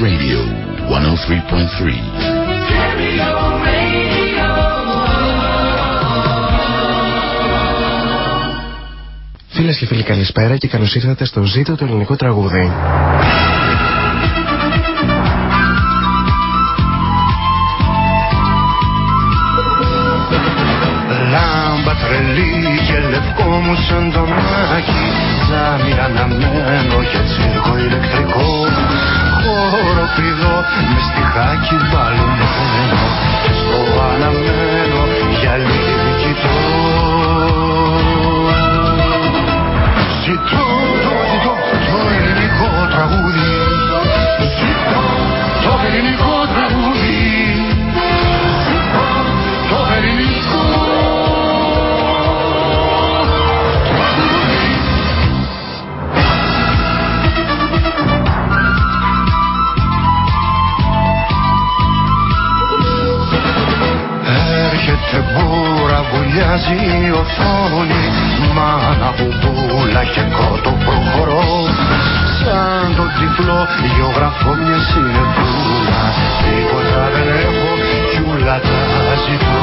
Radio 103.3. Φίλες και φίλοι, καλησπέρα και καλώς ήρθατε στο Ζήτο το ελληνικό τραγούδι. Λάμπα τρελή και λευκό μου σαν το μάκι Τζάμι αναμένο και τσίρκο ηλεκτρικό Χοροπηδό με στιχάκι μπαλωμένο Και στο αναμένο γυαλί κοιτώ Ζητώ, το ζητώ το ελληνικό τραγούδι. Ζητώ το ελληνικό βουλιάζει η οθόνη Μάνα μπουμπούλα και κότο προχωρώ. Σαν το τυφλό γεωγραφώ μια συνεπούλα Τίποτα δεν έχω κι ούλα τα ζητώ Ζητώ,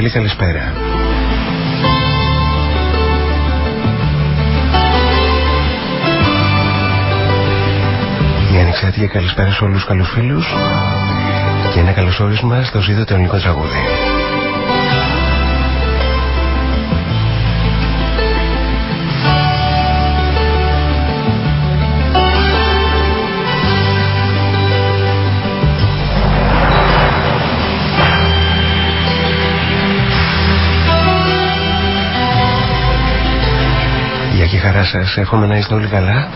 Φίλε και φίλοι, καλησπέρα. Μια ανοιξάτια καλησπέρα σε όλους τους καλούς φίλους και ένα καλωσόρισμα στο ζήτο το ελληνικό τραγούδι. Γεια και χαρά σας, εύχομαι να είστε όλοι καλά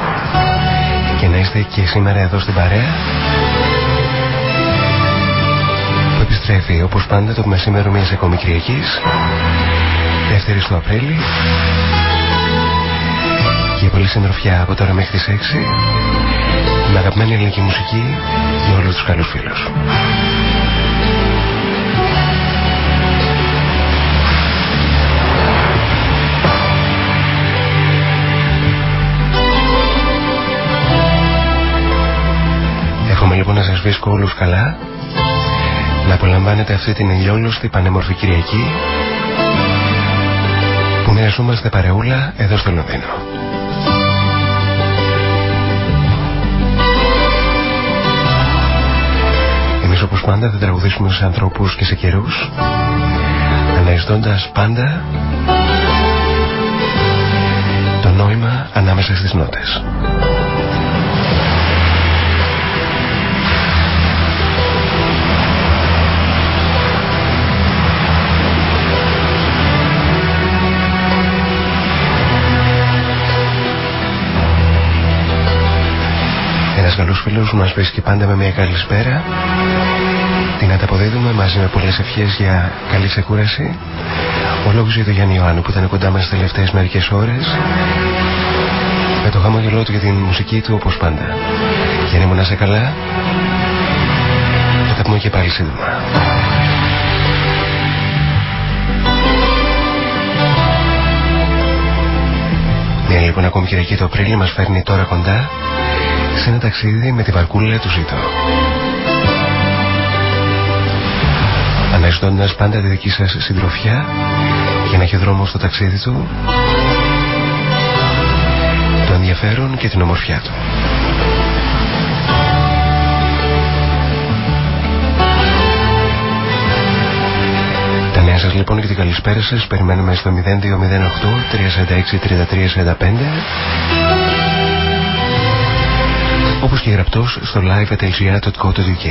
και να είστε και σήμερα εδώ στην παρέα που επιστρέφει όπως πάντα το μεσήμερο μιας ακόμη Κυριακής δεύτερη του Απρίλη και πολύ συντροφιά από τώρα μέχρι τις 6 με αγαπημένη ελληνική μουσική για όλους τους καλούς φίλους. Λοιπόν να σας βρίσκω όλους καλά να απολαμβάνετε αυτή την ηλιόλουστη πανέμορφη Κυριακή που μοιραζόμαστε παρεούλα εδώ στο Λονδίνο. Εμείς όπως πάντα θα τραγουδήσουμε σε ανθρώπους και σε καιρούς αναζητώντας πάντα το νόημα ανάμεσα στις νότες. Φίλους μας βρίσκει πάντα με μια καλησπέρα. Την ανταποδίδουμε μαζί με πολλές ευχές για καλή ξεκούραση. Ο λόγος για τον Γιάννη Ιωάννου που ήταν κοντά μας τις τελευταίες μερικές ώρες. Με το χαμόγελό του για την μουσική του όπως πάντα. Γιάννη μου να σε καλά. Θα τα πούμε και πάλι σύντομα. Μια λοιπόν ακόμη Κυριακή το Απρίλιο μας φέρνει τώρα κοντά σε ένα ταξίδι με τη βαρκούλα του Ζήτω. Αναζητώντας πάντα τη δική σας συντροφιά για να έχει δρόμο στο ταξίδι του το ενδιαφέρον και την ομορφιά του. Τα νέα σας λοιπόν και την καλησπέρα σας περιμένουμε στο 0208 346 3345 όπως και γραπτός στο live.lgr.co.uk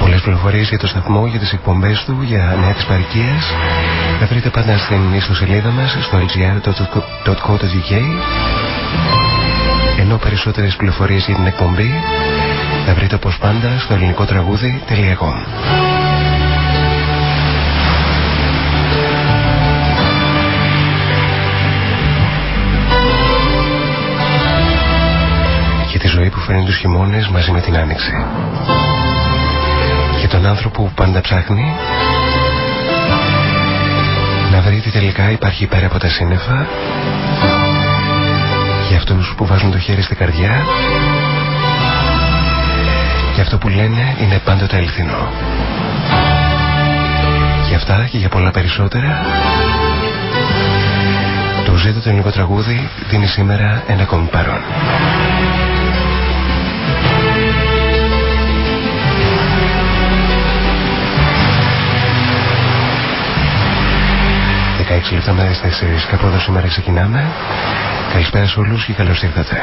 Πολλές πληροφορίες για το σταθμό, για τις εκπομπές του, για νέα της παρικίας. Θα βρείτε πάντα στην ιστοσελίδα μας στο lgr.co.uk ενώ περισσότερες πληροφορίες για την εκπομπή θα βρείτε όπως πάντα στο ελληνικό τραγούδι.com που φέρνει τους χειμώνες μαζί με την άνοιξη. Και τον άνθρωπο που πάντα ψάχνει να βρει τι τελικά υπάρχει πέρα από τα σύννεφα για αυτούς που βάζουν το χέρι στην καρδιά και αυτό που λένε είναι πάντοτε αληθινό. Για αυτά και για πολλά περισσότερα το ζήτο το ελληνικό τραγούδι δίνει σήμερα ένα ακόμη παρόν. 16 λεπτά μέρες 4 κάπου εδώ σήμερα ξεκινάμε. Καλησπέρα σε όλους και καλώς ήρθατε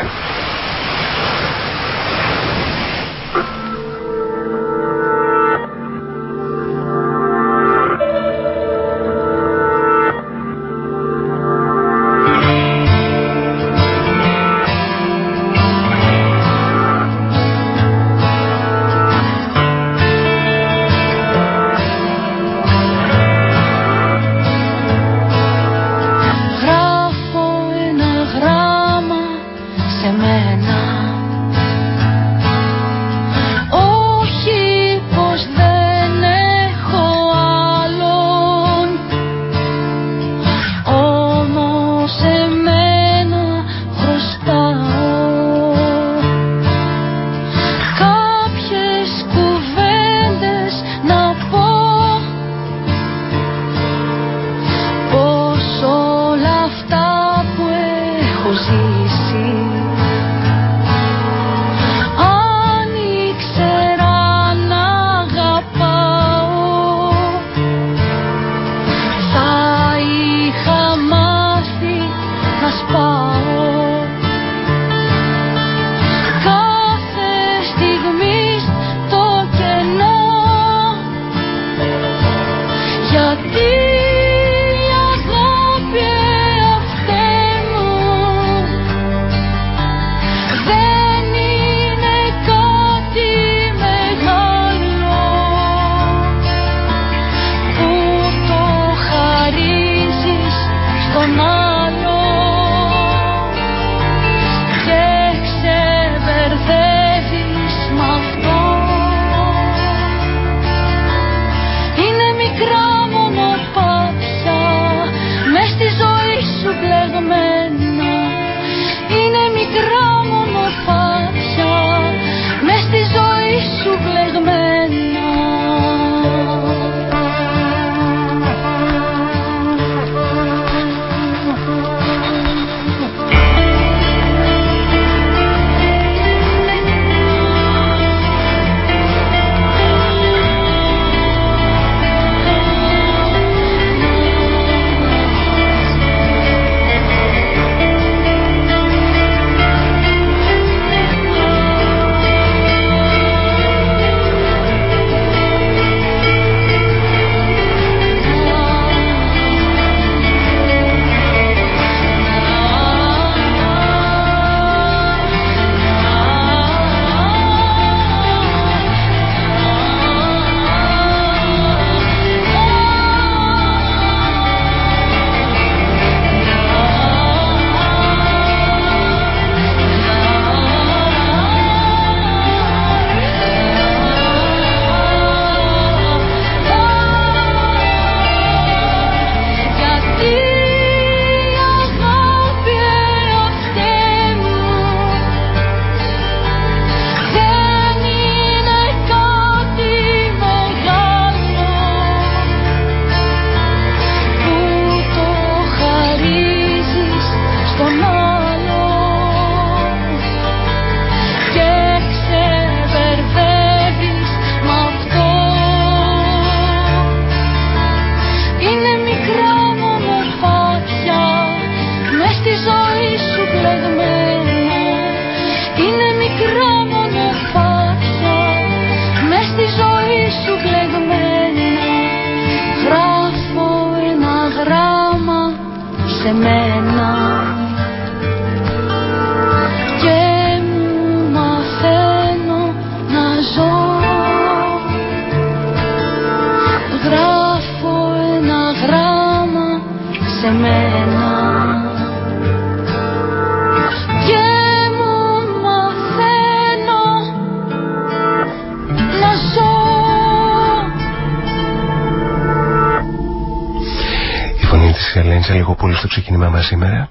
στο ξεκίνημά μας σήμερα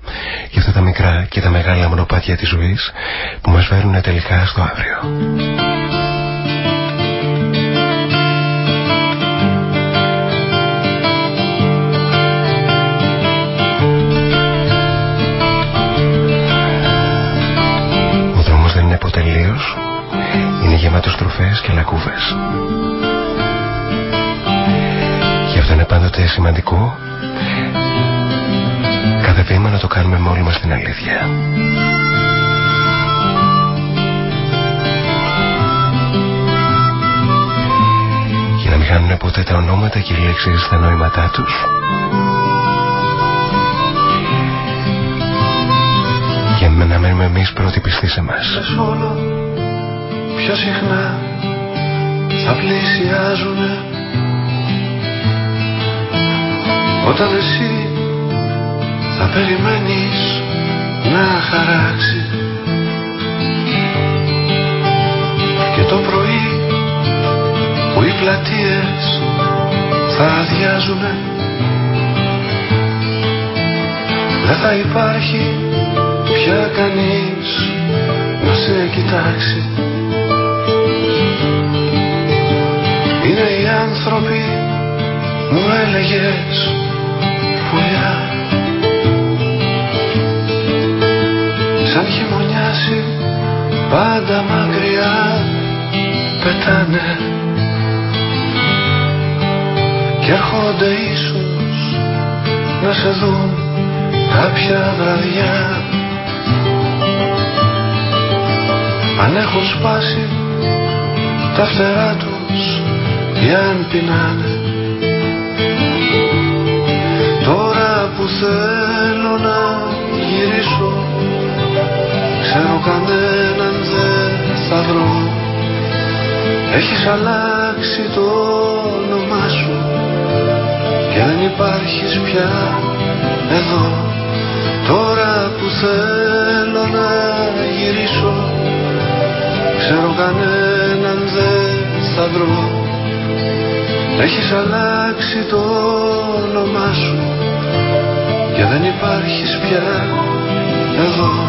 για αυτά τα μικρά και τα μεγάλα μονοπάτια της ζωής που μας φέρουν τελικά στο αύριο. Ο δρόμος δεν είναι ποτέ είναι γεμάτος στροφές και λακκούβες. Γι' αυτό είναι πάντοτε σημαντικό κάθε βήμα να το κάνουμε με όλη μας την αλήθεια. Για να μην χάνουν ποτέ τα ονόματα και οι λέξεις στα νόηματά τους. Για να μένουμε εμείς πρώτοι πιστοί σε μας. όλο πιο συχνά θα πλησιάζουνε όταν εσύ θα περιμένεις να χαράξει. Και το πρωί που οι πλατείες θα αδειάζουνε δεν θα υπάρχει πια κανείς να σε κοιτάξει. Είναι οι άνθρωποι μου έλεγες Σαν χειμωνιάσει πάντα μακριά πετάνε. Και έρχονται ίσως να σε δουν κάποια βραδιά. Αν έχουν σπάσει τα φτερά τους ή αν πεινάνε. Τώρα που θέλω ξέρω κανέναν δεν θα βρω. Έχεις αλλάξει το όνομά σου. Και δεν υπάρχεις πια εδώ Τώρα που θέλω να γυρίσω Ξέρω κανέναν δεν θα βρω. Έχεις αλλάξει το όνομά σου. Και δεν υπάρχεις πια εδώ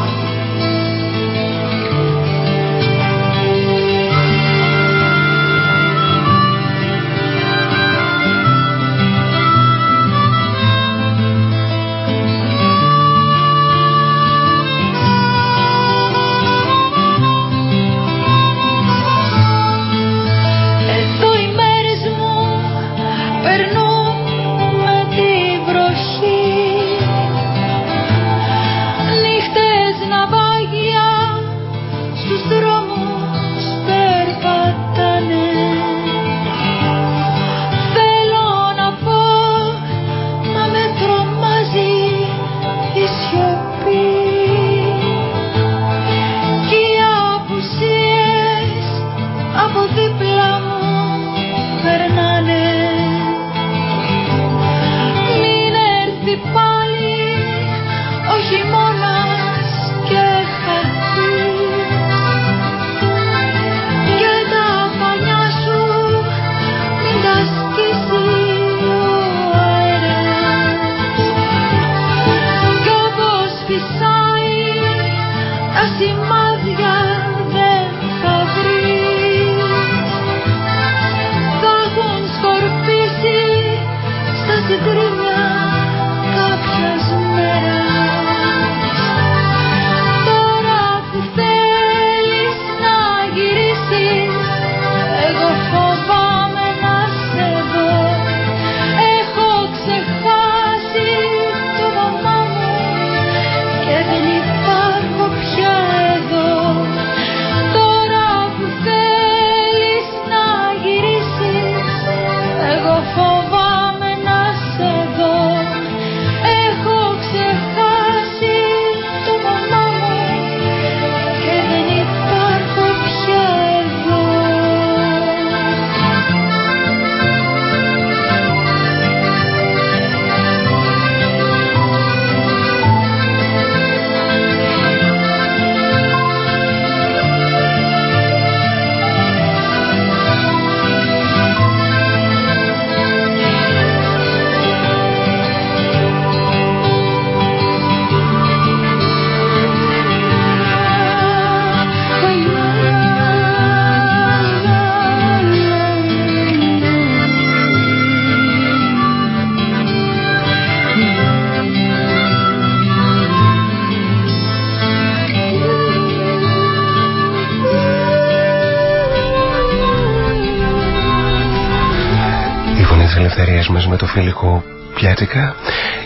φιλικό πιάτικα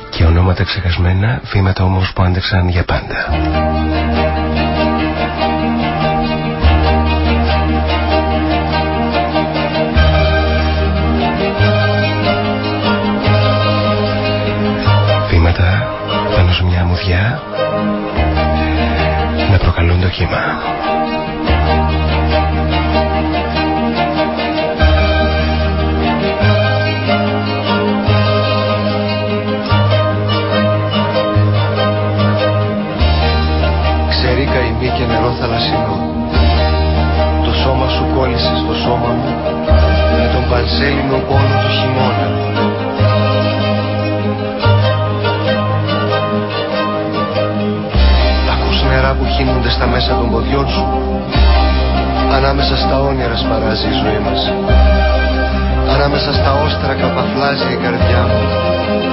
και ονόματα ξεχασμένα, βήματα όμως που άντεξαν για πάντα. Βήματα πάνω σε μια αμμουδιά να προκαλούν το κύμα. Τον πανσέλινο πόνο του χειμώνα. Ακούς νερά που χύνονται στα μέσα των ποδιών σου Ανάμεσα στα όνειρα σπαράζει η ζωή μας. Ανάμεσα στα όστρα καπαφλάζει η καρδιά μου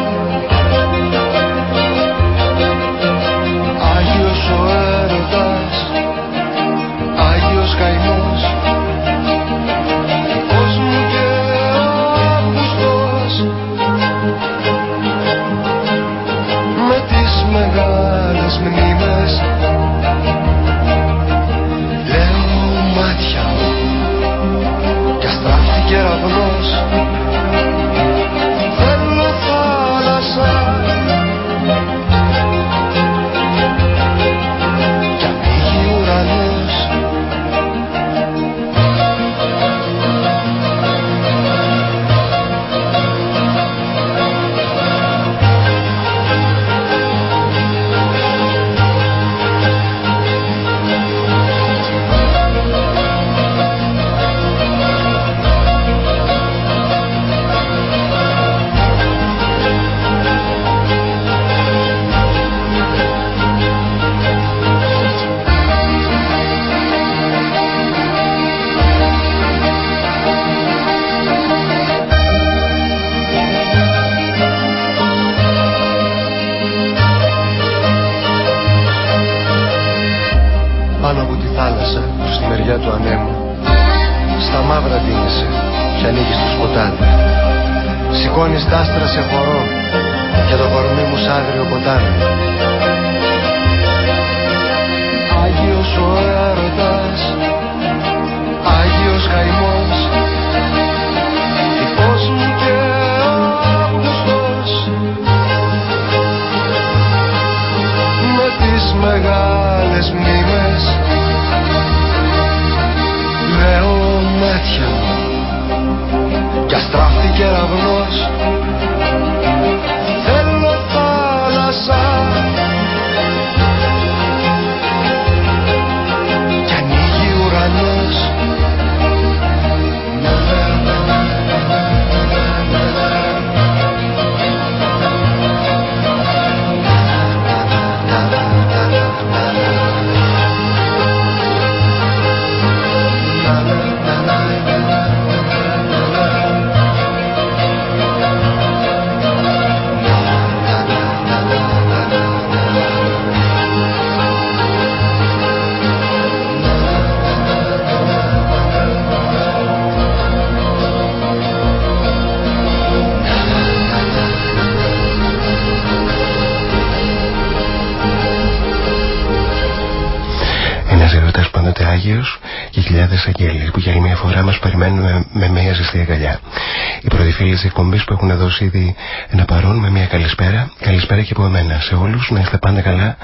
φίλοι της εκπομπής που έχουν δώσει ήδη ένα παρόν με μια καλησπέρα. Καλησπέρα και από εμένα σε όλους να είστε πάντα καλά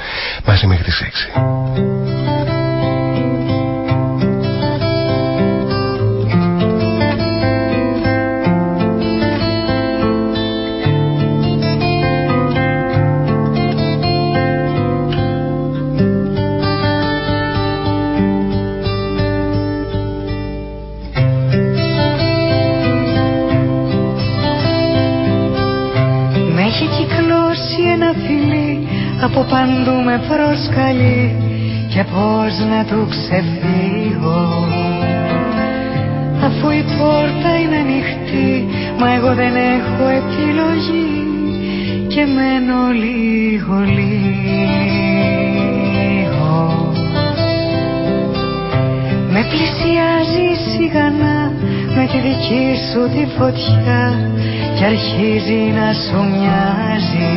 μαζί μέχρι τις 6. Προσκαλεί και πώς να του ξεφύγω. Αφού η πόρτα είναι ανοιχτή μα εγώ δεν έχω επιλογή και μένω λίγο λίγο. Με πλησιάζει σιγανά με τη δική σου τη φωτιά κι και αρχίζει να σου μοιάζει.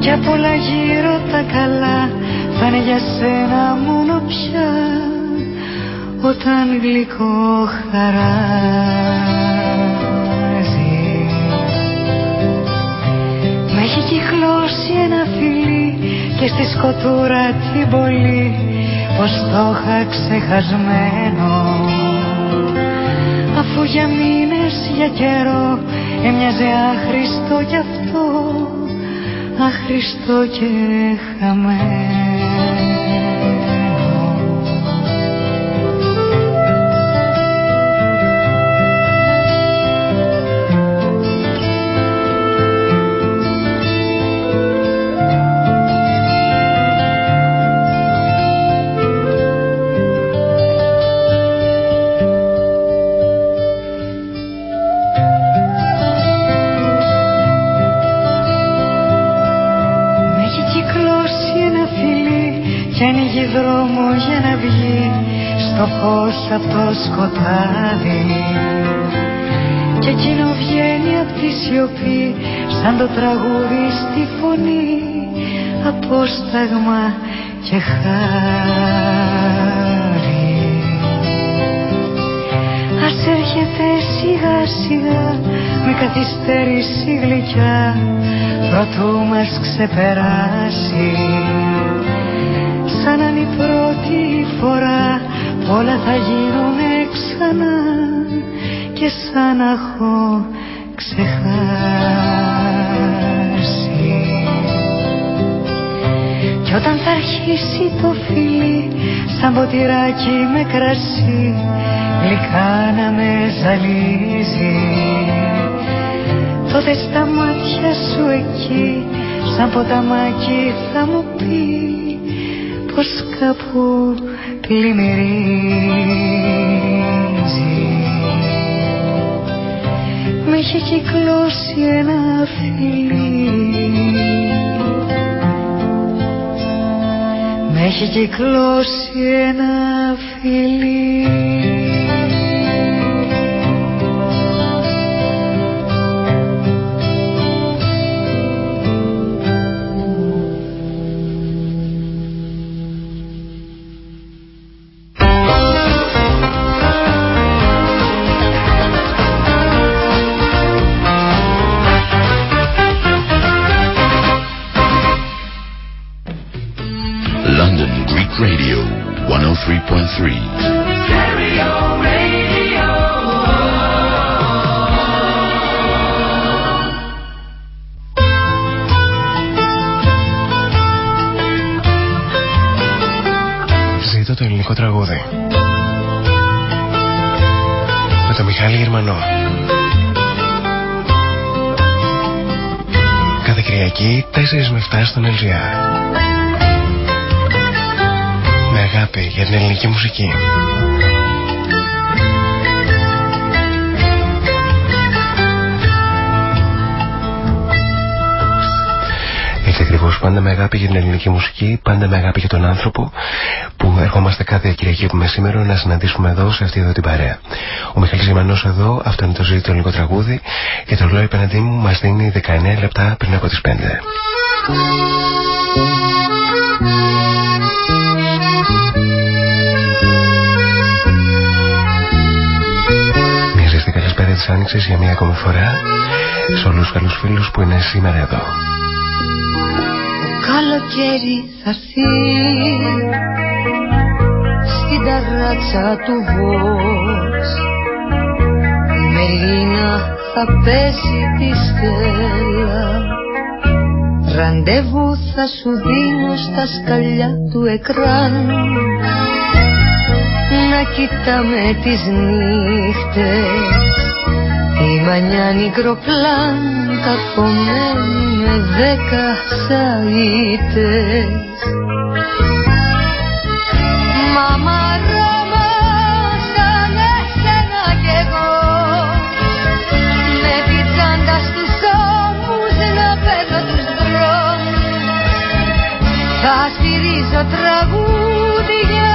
Κι απ' όλα γύρω τα καλά. Θα είναι για σένα μόνο πια όταν γλυκό χαράζει. Με έχει κυκλώσει ένα φιλί και στη σκοτούρα την πολύ πως το είχα ξεχασμένο. Αφού για μήνες για καιρό έμοιαζε άχρηστο κι αυτό άχρηστο και χαμένο σκοτάδι. Και εκείνο βγαίνει από τη σιωπή σαν το τραγούδι στη φωνή. Απόσταγμα και χάρη. Ας έρχεται σιγά σιγά με καθυστέρηση γλυκιά. Πρωτού μας ξεπεράσει. Σαν να είναι η πρώτη φορά όλα θα γίνουνε ξανά και σαν να έχω ξεχάσει. Κι όταν θα αρχίσει το φιλί σαν ποτηράκι με κρασί γλυκά να με ζαλίζει. Τότε στα μάτια σου εκεί σαν ποταμάκι θα μου πει πως κάπου πλημμυρίζει Με έχει κυκλώσει ένα φιλί Με έχει κυκλώσει ένα φιλί στον LGR. Με αγάπη για την ελληνική μουσική. Έτσι ακριβώς πάντα με αγάπη για την ελληνική μουσική, πάντα με αγάπη για τον άνθρωπο που ερχόμαστε κάθε Κυριακή που μεσήμερο να συναντήσουμε εδώ σε αυτή εδώ την παρέα. Ο Μιχαλής Γεμανός εδώ, αυτό είναι το ζήτητο ελληνικό τραγούδι και το λόγο απέναντί μου μας δίνει 19 λεπτά πριν από τις 5. Μιας ζεστή καλησπέρα της Άνοιξης για μια ακόμη φορά σε όλους τους καλούς φίλους που είναι σήμερα εδώ. Καλοκαίρι θα έρθει στην ταράτσα του Βος η Μελίνα θα πέσει τη στέλα Ραντεβού θα σου δίνω στα σκαλιά του εκράν. Να κοιτάμε τις νύχτες. Η μανιά νικροπλάν καρφωμένη με δέκα σαΐτες στηρίζω τραγούδια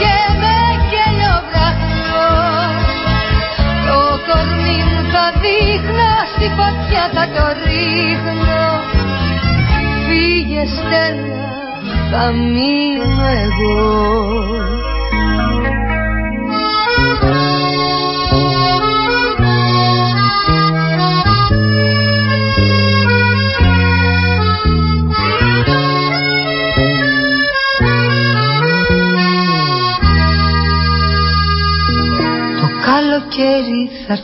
και με κελιοβραχτό το κορμί στη φωτιά θα το ρίχνω. Φύγε Στέλλα θα μείνω εγώ καλοκαίρι θα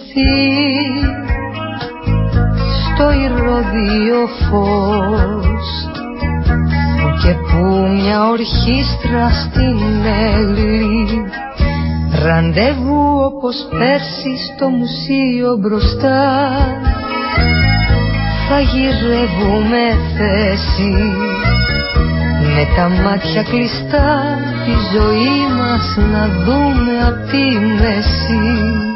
στο ηρωδίο φως. Και που μια ορχήστρα στην Έλλη ραντεβού όπως πέρσι στο μουσείο μπροστά. Θα γυρεύουμε θέση με τα μάτια κλειστά τη ζωή μας να δούμε απ' τη μέση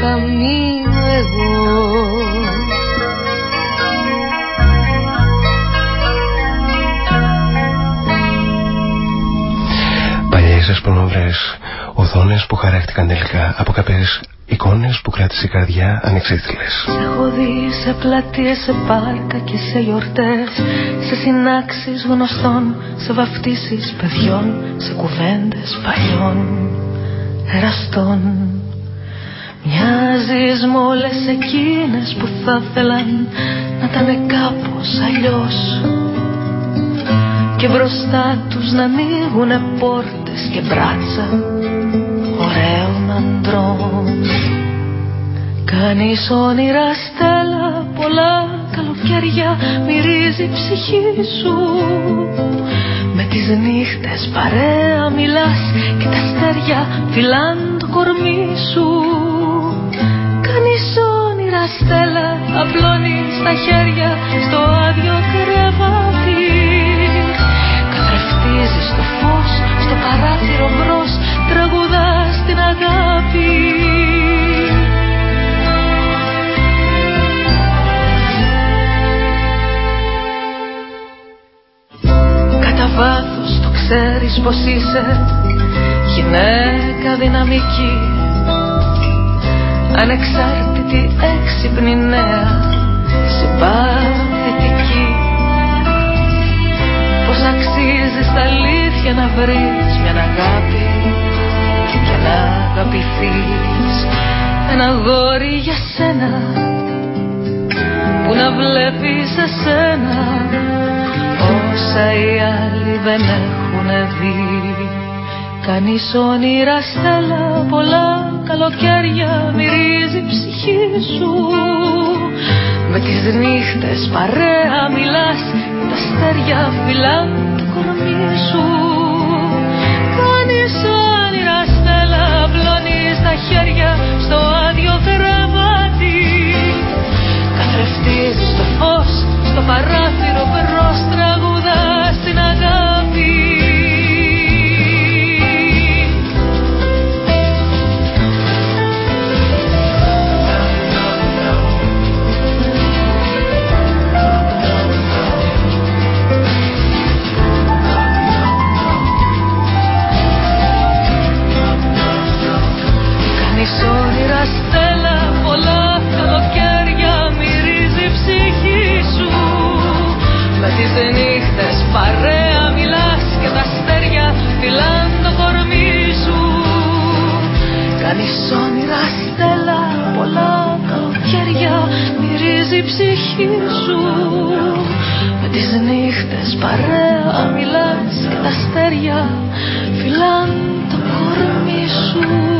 θα μείνω εγώ Παλιές ασπρομαυρές οθόνες που χαράχτηκαν τελικά από κάποιες εικόνες που κράτησε η καρδιά ανεξίτηλες. Σε έχω δει σε πλατείες, σε πάρκα και σε γιορτές Σε συνάξεις γνωστών, σε βαφτίσεις παιδιών Σε κουβέντες παλιών, εραστών Μοιάζεις με όλες εκείνες που θα θέλαν να ήταν κάπως αλλιώς. Και μπροστά τους να ανοίγουνε πόρτες και μπράτσα ωραίων αντρών Κάνεις όνειρα στέλα πολλά καλοκαίρια μυρίζει η ψυχή σου. Με τις νύχτες παρέα μιλάς και τα αστέρια φυλάν το κορμί σου Κάνεις όνειρα στέλα απλώνεις τα χέρια στο άδειο κρεβάτι. Καθρεφτίζεις το φως στο παράθυρο μπρος τραγουδάς την αγάπη. Κατά βάθος το ξέρεις πως είσαι γυναίκα δυναμική ανεξάρτητη έξυπνη νέα συμπαθητική πως αξίζει στα αλήθεια να βρεις μια αγάπη και να αγαπηθείς. Ένα γόρι για σένα που να βλέπεις εσένα όσα οι άλλοι δεν έχουν δει Κάνεις όνειρα στέλα πολλά καλοκαίρια μυρίζει η ψυχή σου. Με τις νύχτες παρέα μιλάς τα αστέρια φυλάν το κορμί σου. Κάνεις όνειρα στέλα απλώνεις τα χέρια στο άδειο κρεβάτι Καθρεφτίζεις το φως στο παράθυρο μπρος τραγουδάς την αγάπη Κάνεις όνειρα στέλα πολλά καλοκαίρια. Μυρίζει η ψυχή σου. Με τις νύχτες παρέα μιλάς και τα αστέρια φυλάν το κορμί σου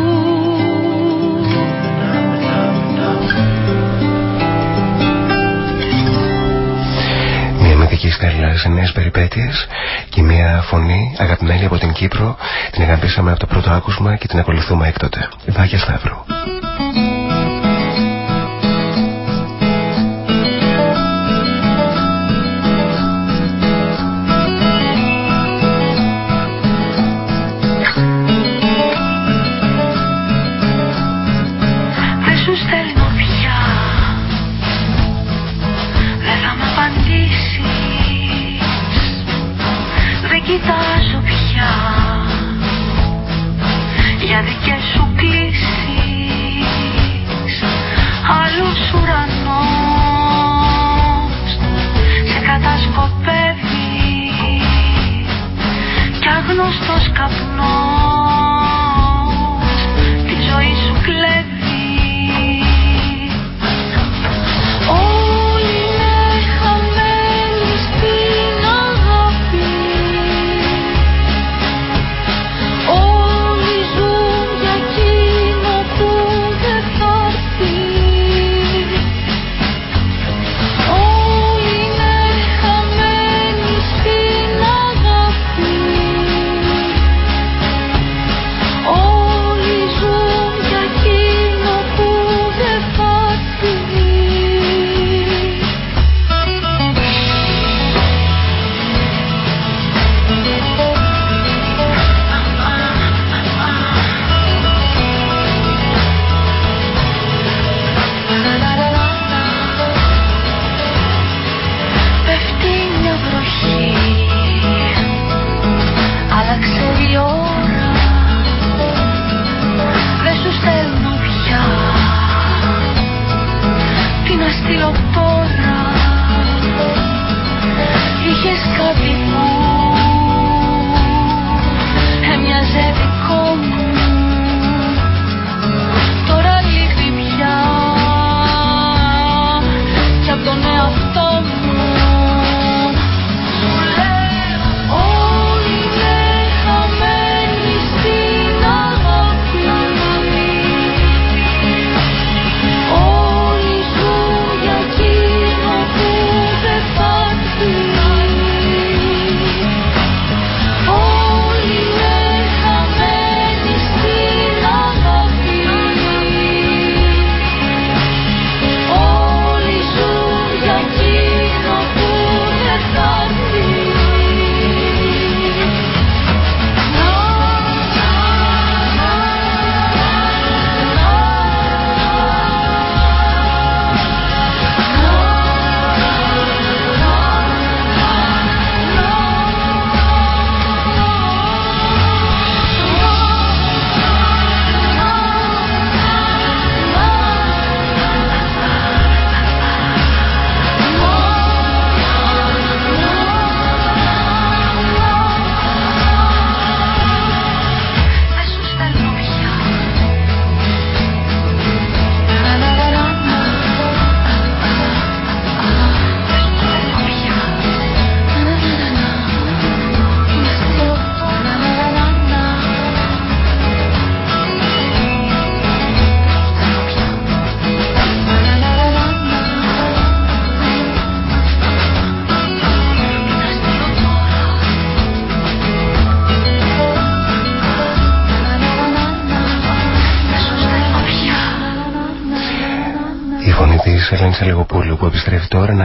Μια μυθική στέλλα σε νέες περιπέτειες και μια φωνή αγαπημένη από την Κύπρο την αγαπήσαμε από το πρώτο άκουσμα και την ακολουθούμε έκτοτε. Βάγια Σταύρου.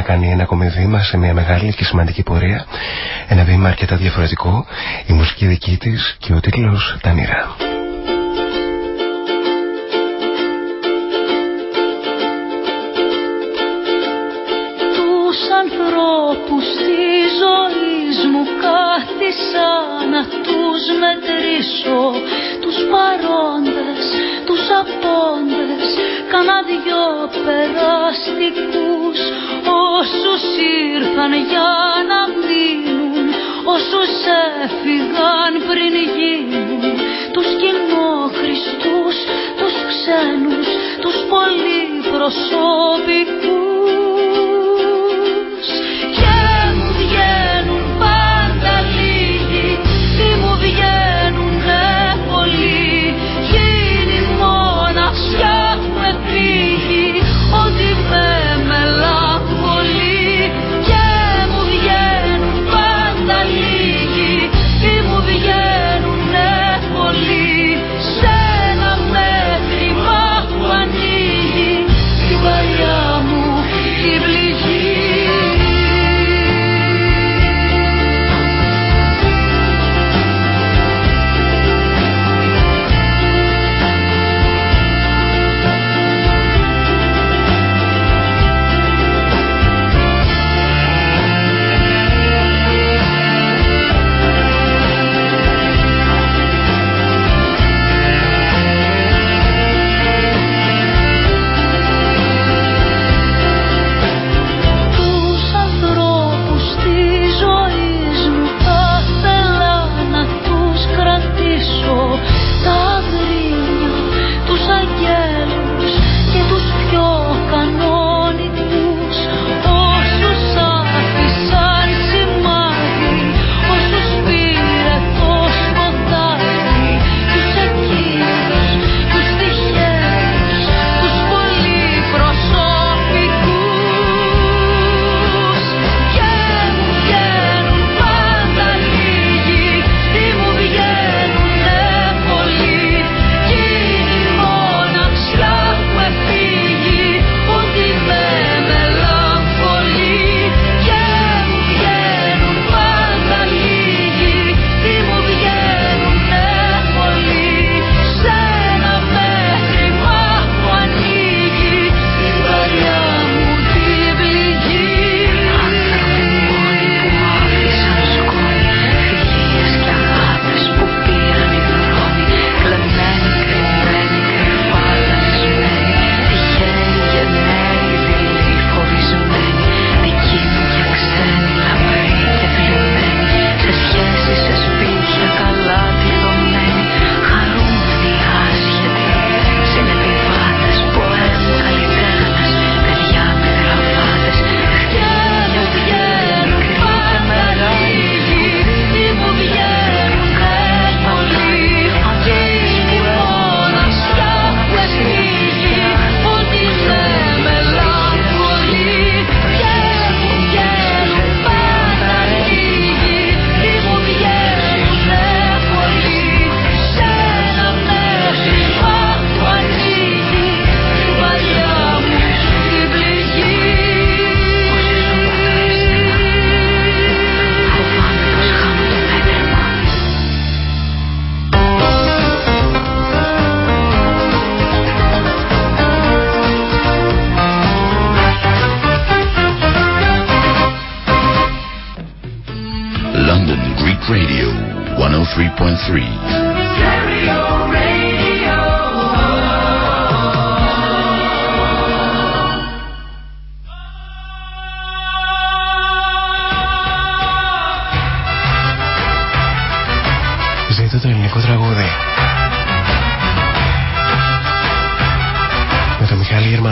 Κάνει ένα ακόμη βήμα σε μια μεγάλη και σημαντική πορεία. Ένα βήμα αρκετά διαφορετικό, η μουσική δική της και ο τίτλος Τα νηρά. Τους ανθρώπους της ζωής μου κάθισα να τους μετρήσω τους παρόντες, τους απόντες Κάνα δυο περαστικούς Όσους ήρθαν για να μείνουν Όσους έφυγαν πριν γίνουν. Τους κοινόχρηστούς, τους ξένους Τους πολυπροσωπικούς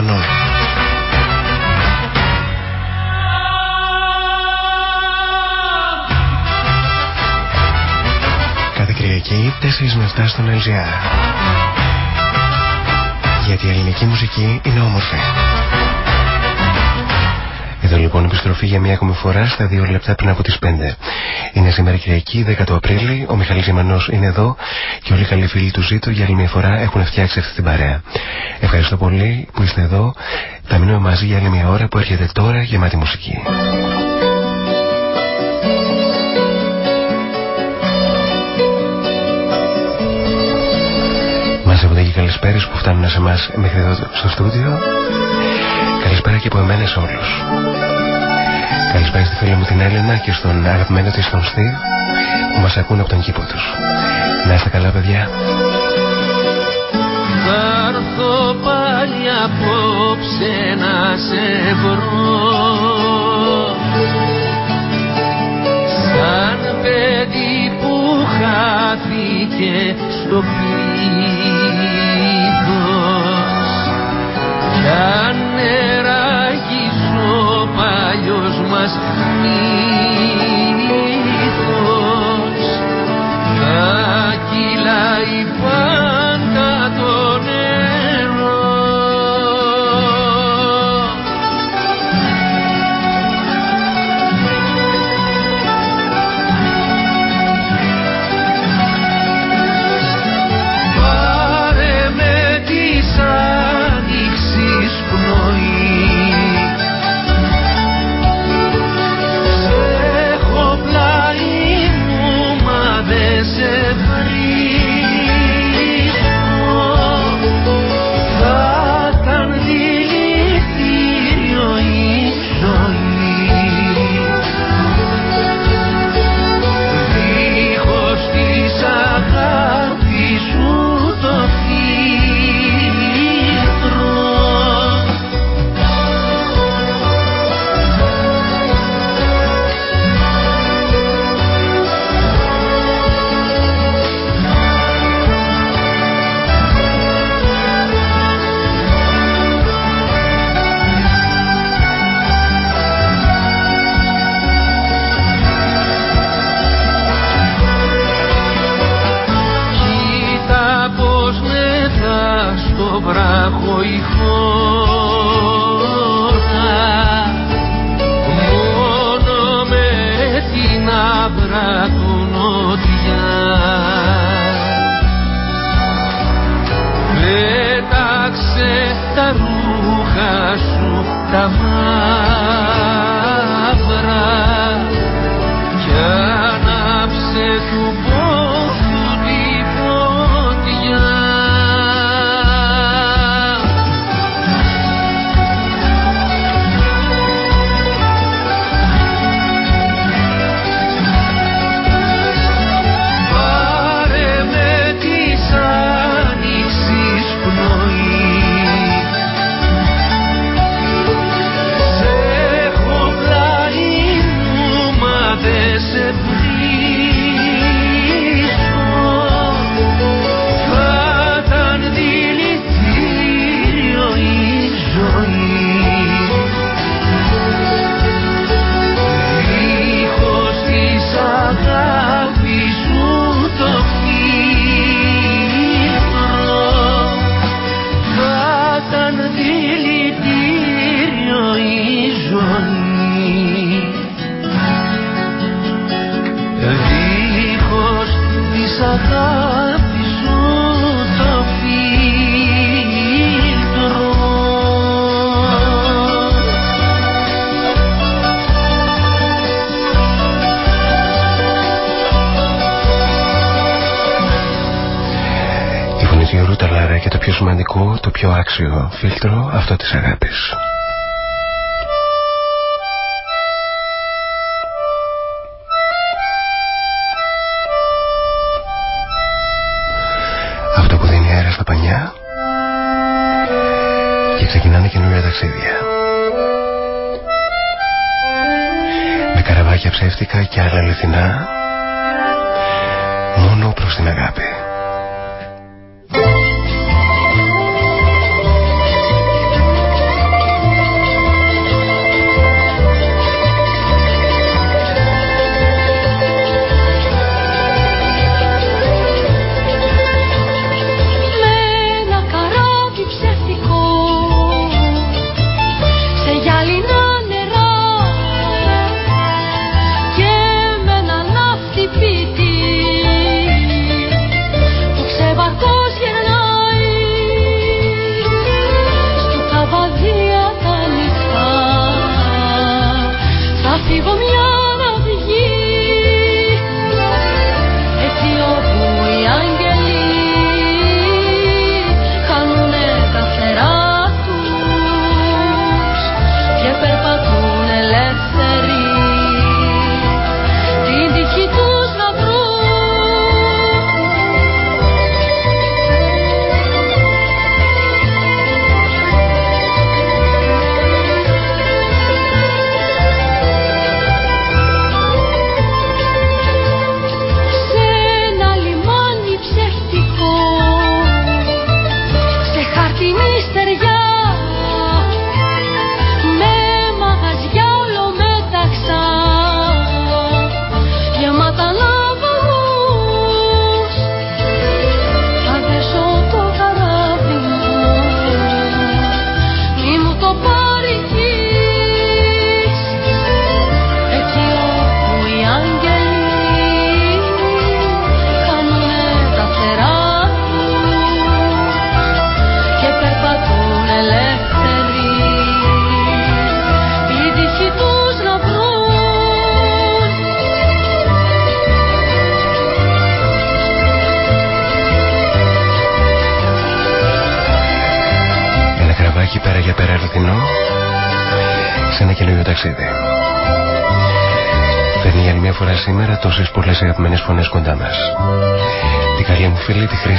τον Μιχάλη Γερμανό. Κάθε Κυριακή 4 με 7 στον LGR. Γιατί η ελληνική μουσική είναι όμορφη. Εδώ λοιπόν επιστροφή για μία ακόμη φορά στα δύο λεπτά πριν από τις 5. Είναι σήμερα Κυριακή 10 του Απρίλη, ο Μιχαλής Ζημανός είναι εδώ και όλοι οι καλοί φίλοι του Ζήτου για άλλη μια φορά έχουν φτιάξει αυτή την παρέα. Ευχαριστώ πολύ που είστε εδώ. Θα μείνουμε μαζί για άλλη μια ώρα που έρχεται τώρα γεμάτη μουσική. Μαζεύονται και καλησπέρες που φτάνουν σε εμάς μέχρι εδώ στο στούντιο. Καλησπέρα και από εμένα σε όλους. Καλησπέρα στη φίλη μου την Έλενα και στον αγαπημένο της τον Στίβ που μας ακούν από τον κήπο τους. Να είστε καλά παιδιά. Θα έρθω πάλι απόψε να σε βρω Σαν παιδί που χάθηκε στο πλήθος Κι αν νεράγεις ο παλιός μας μύθος την άβρα του νότια Πέταξε τα ρούχα σου τα μαύρα πραγματικό, το πιο άξιο φίλτρο αυτό της αγάπης. Αυτό που δίνει αέρα στα πανιά και ξεκινάνε καινούργια ταξίδια. Με καραβάκια ψεύτικα και άλλα αληθινά μόνο προς την αγάπη.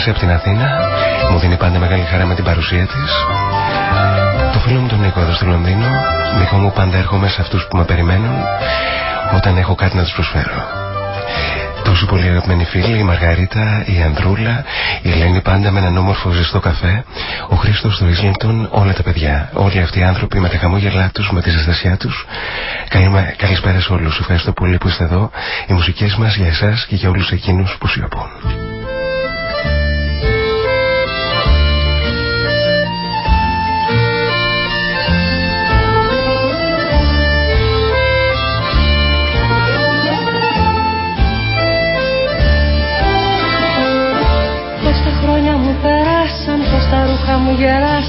Φίλη τη Χρήση από την Αθήνα μου δίνει πάντα μεγάλη χαρά με την παρουσία της. Το φίλο μου τον Νίκο εδώ στο Λονδίνο, Νίκο μου πάντα έρχομαι σε αυτούς που με περιμένουν όταν έχω κάτι να τους προσφέρω. Τόσο πολύ αγαπημένοι φίλοι, η Μαργαρίτα, η Ανδρούλα, η Ελένη πάντα με έναν όμορφο ζεστό καφέ, ο Χρήστος του Ίσλιντον, όλα τα παιδιά. Όλοι αυτοί οι άνθρωποι με τα χαμόγελά τους, με τη ζεστασιά τους. Καλησπέρα σε όλους. Ευχαριστώ πολύ που είστε εδώ. Οι μουσικές μας για εσάς και για όλους εκείνους που σιωπούν.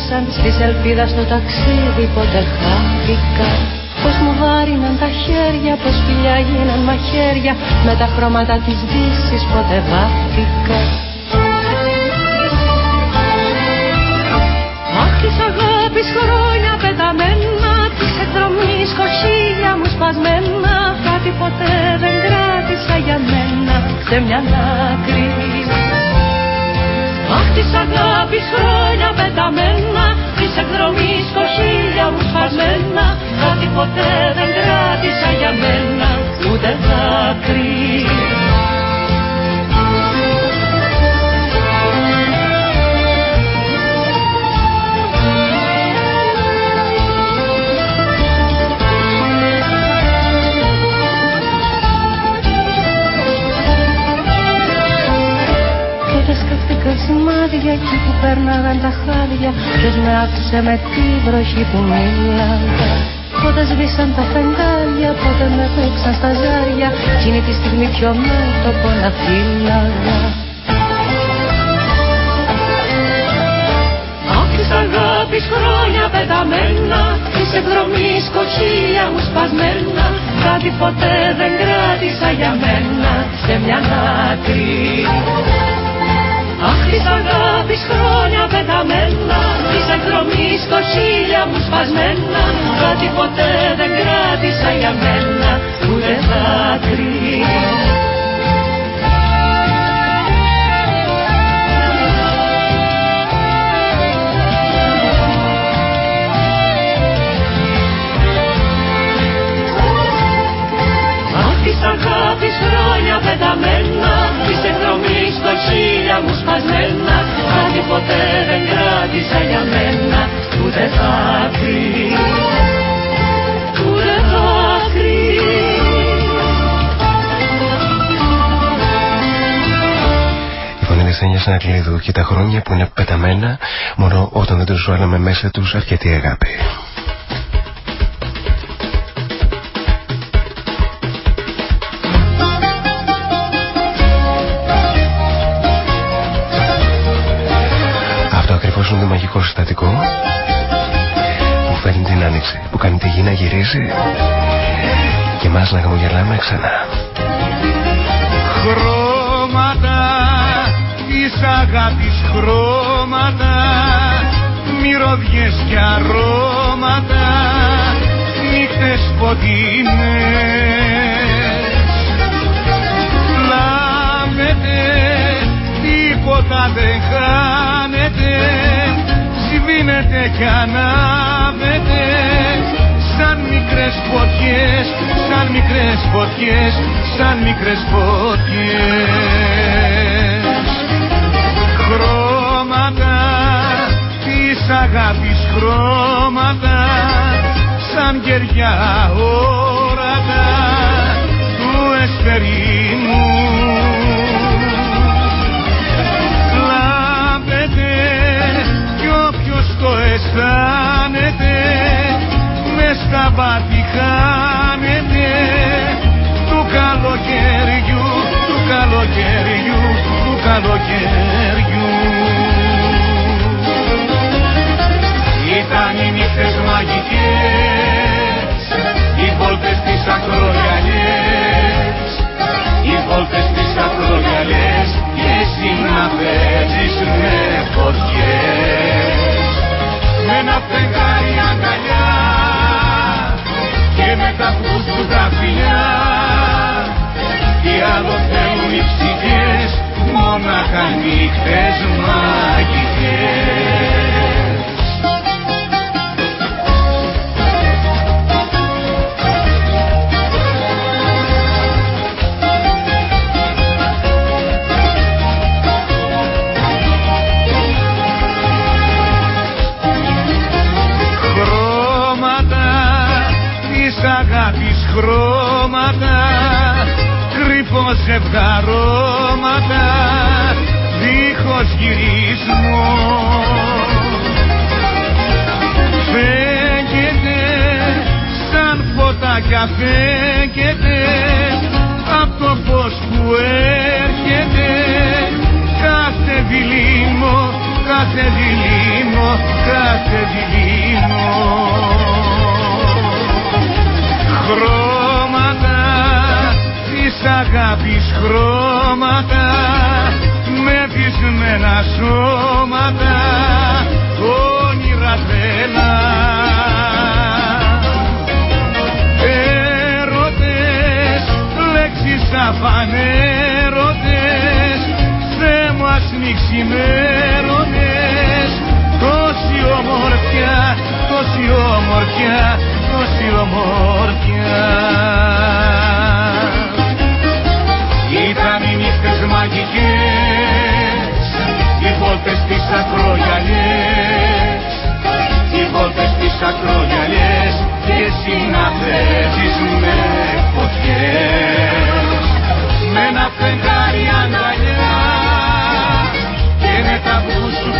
Γεράσαν στις ελπίδα στο ταξίδι ποτέ χάθηκα. Πως μου βάριναν τα χέρια, πως φιλιά γίναν μαχαίρια. Με τα χρώματα της δύσης ποτέ βάθηκα. Αχ της αγάπης χρόνια πεταμένα Της εκδρομής κοχύλια μου σπασμένα. Κάτι ποτέ δεν κράτησα για μένα Σε μια άκρη. Αχ της αγάπης χρόνια πεταμένα Της εκδρομής κοχύλια μου σπασμένα Κάτι ποτέ δεν κράτησα για μένα Ούτε δάκρυ σημάδια εκεί που πέρναγαν τα χάδια Ποιος με άφησε με τη βροχή που μίλαγα Πότε σβήσαν τα φεγγάρια, πότε με παίξαν στα ζάρια Κι είναι τη στιγμή πιο μέτωπο να φύλαγα Αχ της αγάπης χρόνια πεταμένα Της εκδρομής κοχύλια μου σπασμένα Κάτι ποτέ δεν κράτησα για μένα Σε μια άκρη Αχ, της αγάπης χρόνια πεταμένα Της εκδρομής το χίλια μου σπασμένα Κάτι ποτέ δεν κράτησα για μένα Ούτε θα Αχ, μάτια πεταμένα Της εκδρομής χίλια μου σπασμένα Κάτι ποτέ δεν κράτησα για μένα Ούτε δάκρυ Ούτε δάκρυ της ένα κλειδού και τα χρόνια που είναι πεταμένα μόνο όταν δεν τους βάλαμε μέσα τους αρκετή αγάπη. Αυτό ακριβώς είναι το μαγικό συστατικό. Που φέρνει την άνοιξη, που κάνει τη γη να γυρίζει. Και μας να χαμογελάμε ξανά. της αγάπης χρώματα μυρωδιές και αρώματα νύχτες φωτεινές. Λάβετε τίποτα δεν χάνετε σβήνετε κι ανάβετε σαν μικρές φωτιές, σαν μικρές φωτιές, σαν μικρές φωτιές. Χρώματα της αγάπης χρώματα σαν κεριά όρατα του εσπερινού αισθάνεται μες στα πάθη χάνεται. Του καλοκαιριού, του καλοκαιριού, του καλοκαιριού. Ήταν οι νύχτες μαγικές οι βόλτες τις ακρογιαλιές οι βόλτες τις ακρογιαλιές και εσύ να παίζεις με φωτιές με ένα φεγγάρι αγκαλιά και με τα του τα φιλιά τι άλλο θέλουν οι ψυχές μόναχα νύχτες μαγικές χρώματα κρυφό ζευγαρώματα δίχως γυρισμό. Φέγγεται σαν φωτάκια φέγγεται απ' το φως που έρχεται. Κάθε διλήμο, κάθε διλήμο, κάθε διλήμο. Χρώματα της αγάπης χρώματα με πεισμένα σώματα όνειρα τρέλα. Έρωτες, λέξεις αφανέρωτες Θεέ μου ας νυχσιμέρωτες τόση ομορφιά, τόση ομορφιά τόση ομορφιά τις ακρογιαλιές. Οι βόλτες τις ακρογιαλιές και εσύ να παίζεις με φωτιές. Με ένα φεγγάρι αγκαλιά και με τα σου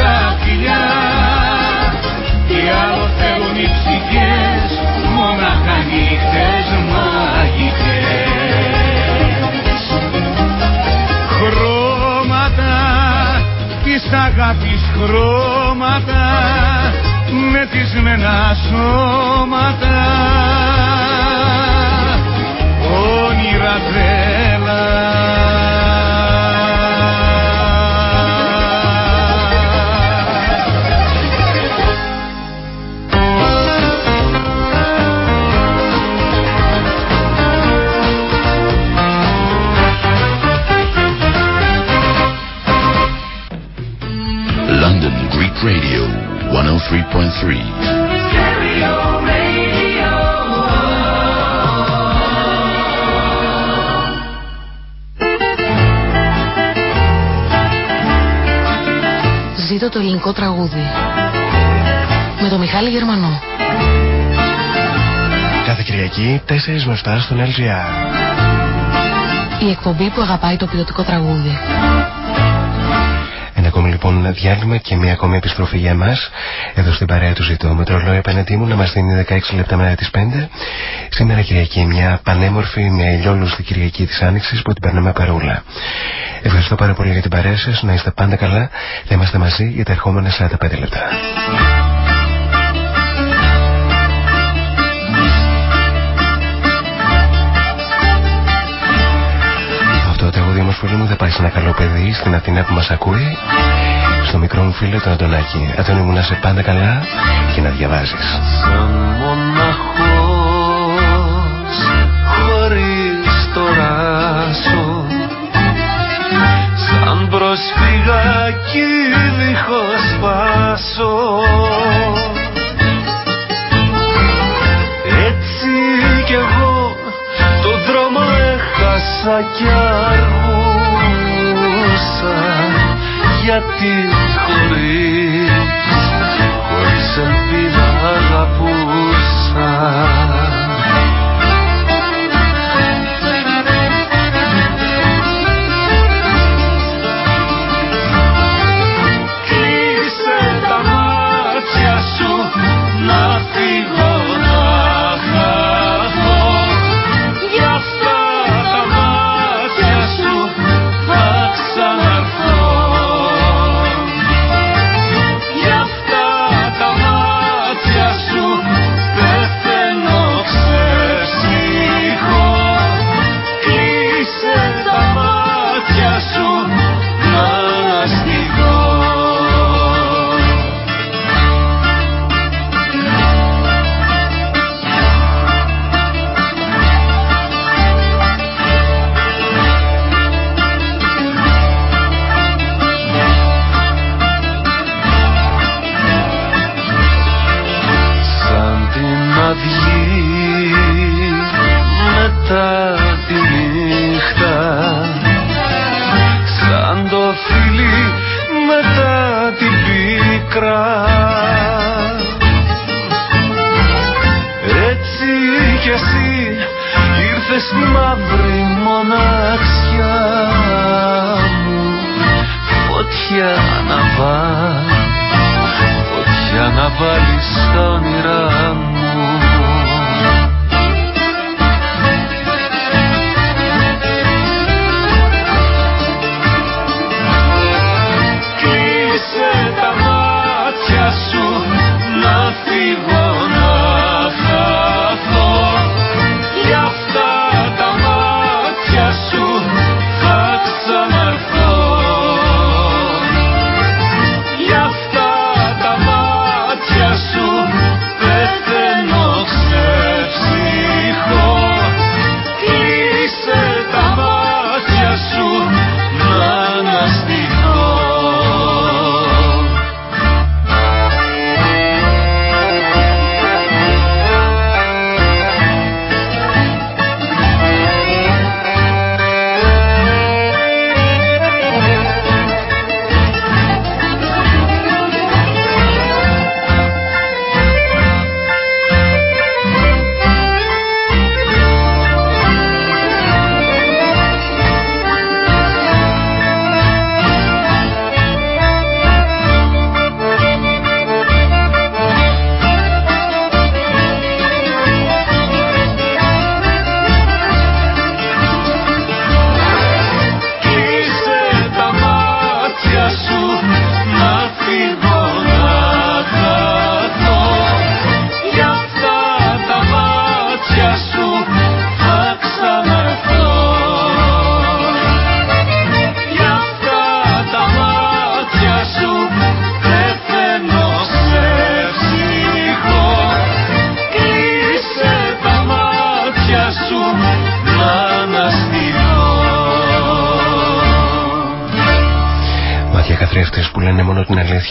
αγάπης χρώματα μεθυσμένα σώματα. Όνειρα τρέλα Κυριακή 4 με 7 στον LGR. Η εκπομπή που αγαπάει το ποιοτικό τραγούδι. Ένα ακόμη λοιπόν διάλειμμα και μια ακόμη επιστροφή για εμάς. Εδώ στην παρέα του ζητώ με το ρολόι απέναντί μου να μας δίνει 16 λεπτά μετά τις 5. Σήμερα Κυριακή, μια πανέμορφη, μια ηλιόλουστη Κυριακή της Άνοιξης που την περνάμε παρούλα. Ευχαριστώ πάρα πολύ για την παρέα σας. Να είστε πάντα καλά. Θα είμαστε μαζί για τα ερχόμενα 45 λεπτά. Φίλοι μου δεν πάει σε ένα καλό παιδί στην Αθήνα που μας ακούει. Στο μικρό μου φίλο τον Αντωνάκη. Αντώνη μου να σε πάντα καλά και να διαβάζεις. Σαν μοναχός χωρίς το ράσο Σαν προσφυγάκι δίχως πάσο έχασα κι αργό γιατί χωρίς, χωρίς ελπίδα αγαπούσα vida.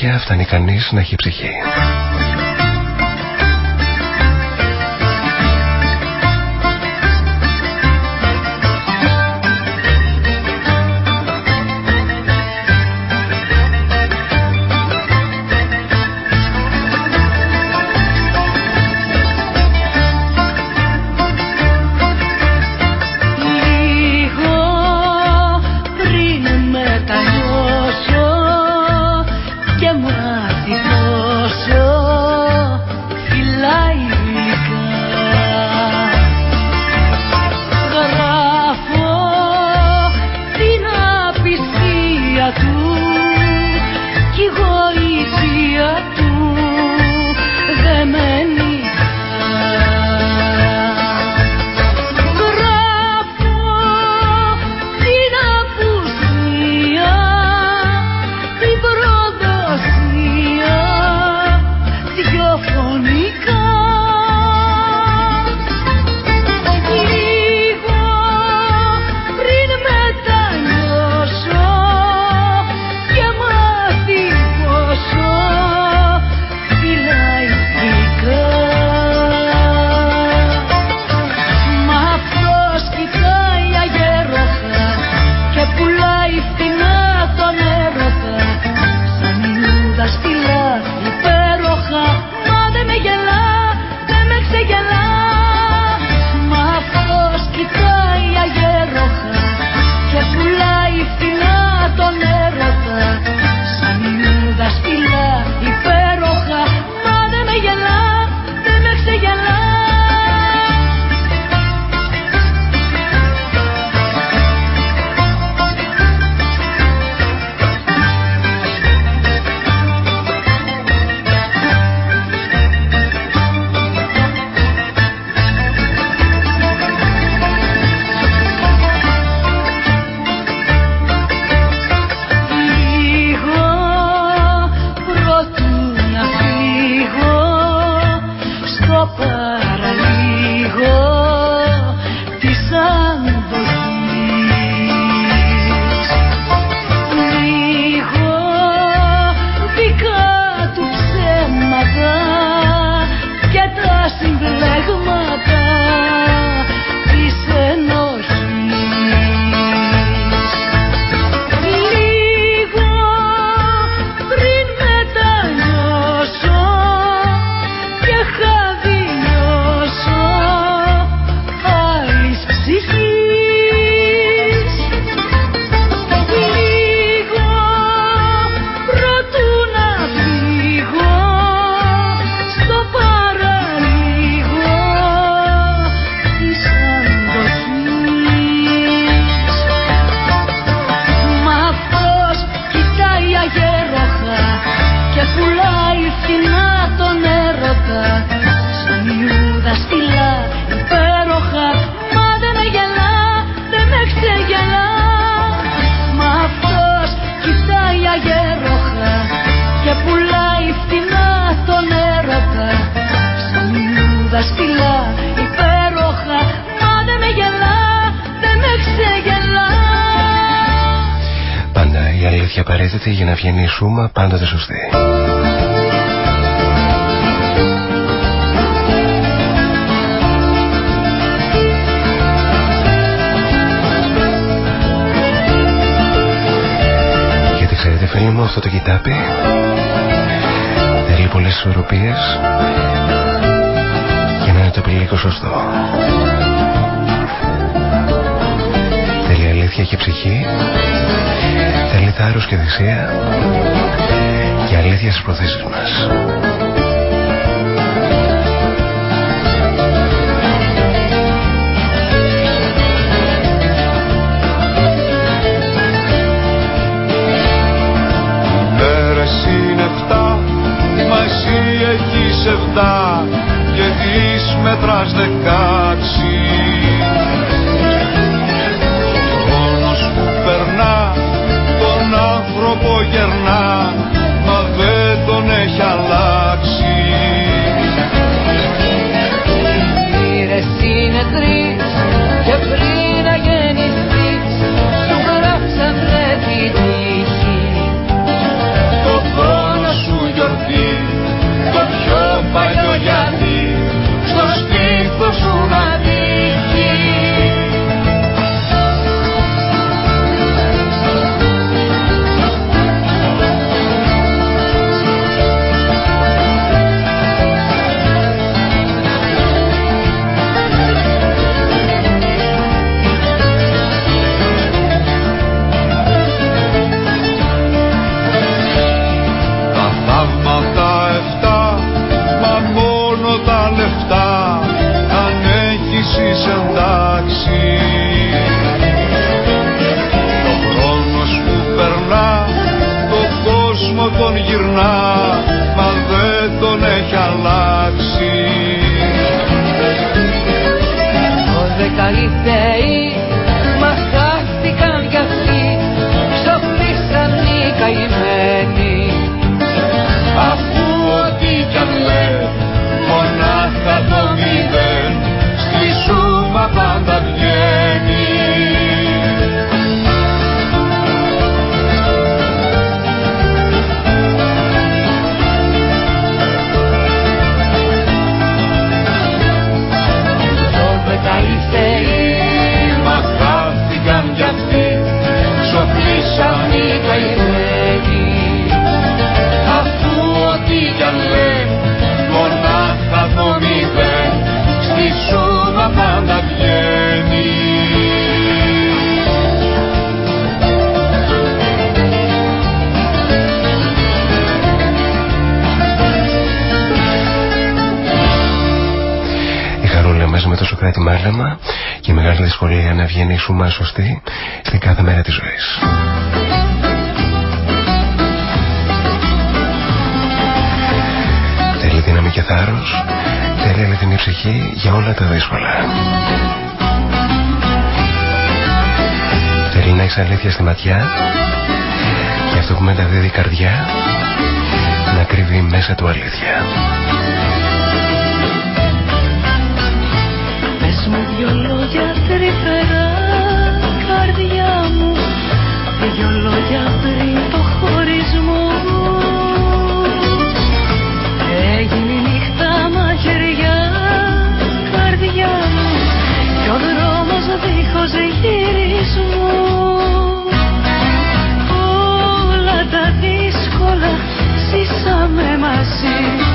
Αλήθεια φτάνει κανείς να έχει ψυχή. Σούμα πάντοτε σωστή. Γιατί ξέρετε φίλοι μου αυτό το κοιτάπι θέλει πολλές ισορροπίες για να είναι το πηλίκο σωστό. Θέλει αλήθεια και ψυχή θέλει θάρρος και θυσία και αλήθεια στις προθέσεις μας. Μέρες είναι εφτά, μα εσύ έχεις εφτά και τις μετράς δεκάξι. Άνθρωπο γερνά, κράτη μάλαμα και μεγάλη δυσκολία να βγαίνει η σούμα σωστή στην κάθε μέρα της ζωής. Θέλει δύναμη και θάρρος, θέλει αληθινή ψυχή για όλα τα δύσκολα. Θέλει να έχεις αλήθεια στη ματιά και αυτό που μεταδίδει η καρδιά να κρύβει μέσα του αλήθεια. Ζήσαμε μαζί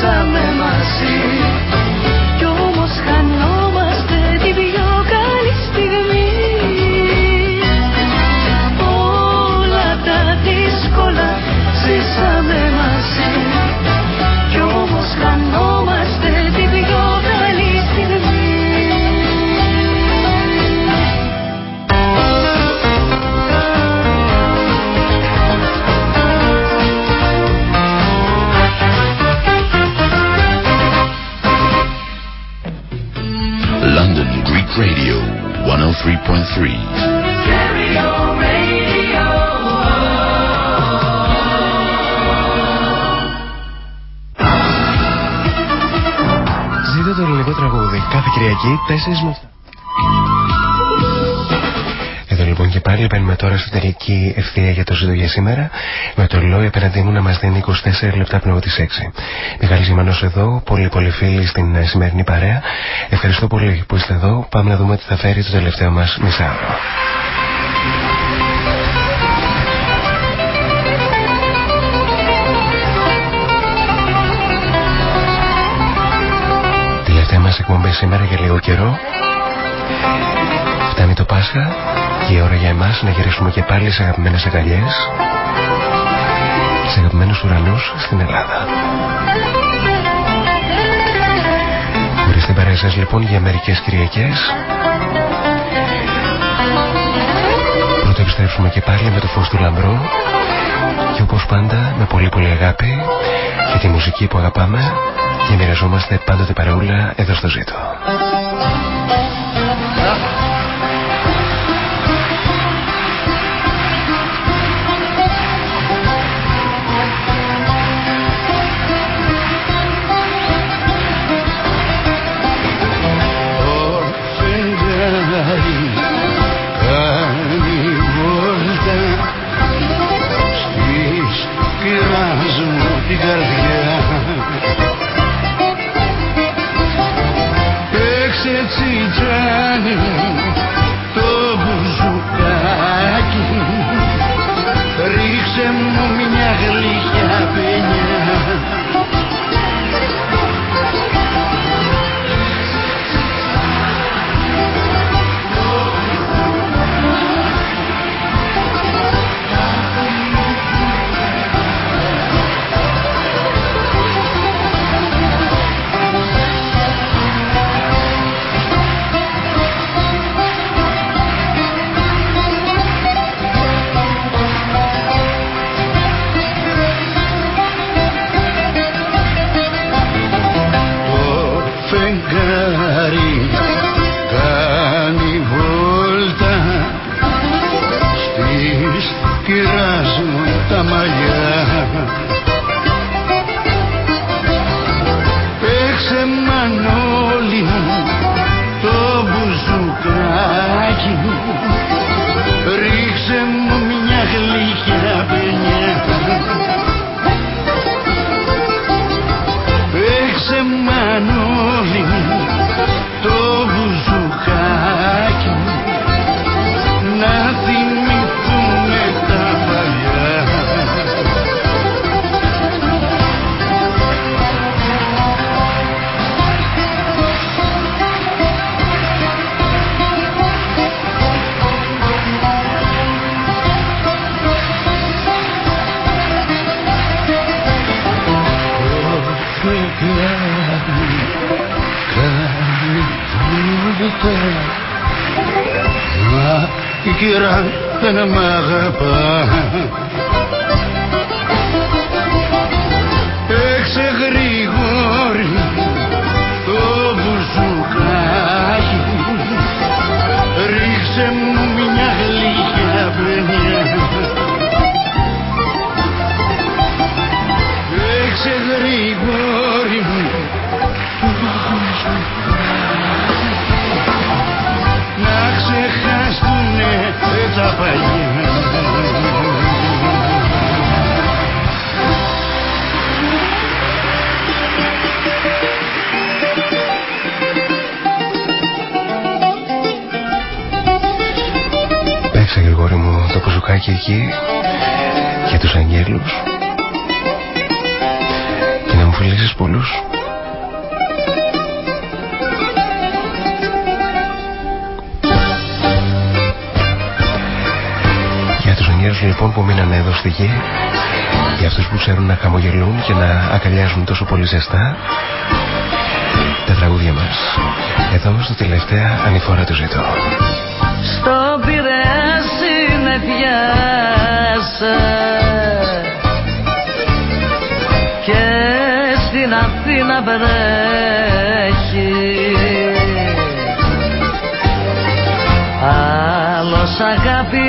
ζήσαμε μαζί Κυριακή 4 με 7. Εδώ λοιπόν και πάλι μπαίνουμε τώρα στην τελική ευθεία για το ζήτο για σήμερα με το ρολόι απέναντί μου να μας δίνει 24 λεπτά πριν από τις 6. Μιχάλης Ζημανός εδώ, πολύ πολύ φίλοι στην ε, σημερινή παρέα. Ευχαριστώ πολύ που είστε εδώ. Πάμε να δούμε τι θα φέρει το τελευταίο μας μισάωρο. Εκπομπή σήμερα για λίγο καιρό. Φτάνει το Πάσχα και η ώρα για εμάς να γυρίσουμε και πάλι σε αγαπημένες αγκαλιές σε αγαπημένους ουρανούς στην Ελλάδα. Χωρίς την παρέα σας λοιπόν για μερικές Κυριακές Πρώτα επιστρέψουμε και πάλι με το φως του λαμπρού και όπως πάντα με πολύ πολύ αγάπη και τη μουσική που αγαπάμε και μοιραζόμαστε πάντοτε παρεούλα εδώ στο ζήτο. ξέρουν να χαμογελούν και να αγκαλιάζουν τόσο πολύ ζεστά τα τραγούδια μας. Εδώ όμως το τελευταία ανηφόρα του ζητώ. Στον Πειραιά συνεδριάσα και στην Αθήνα βρέχει άλλος αγάπη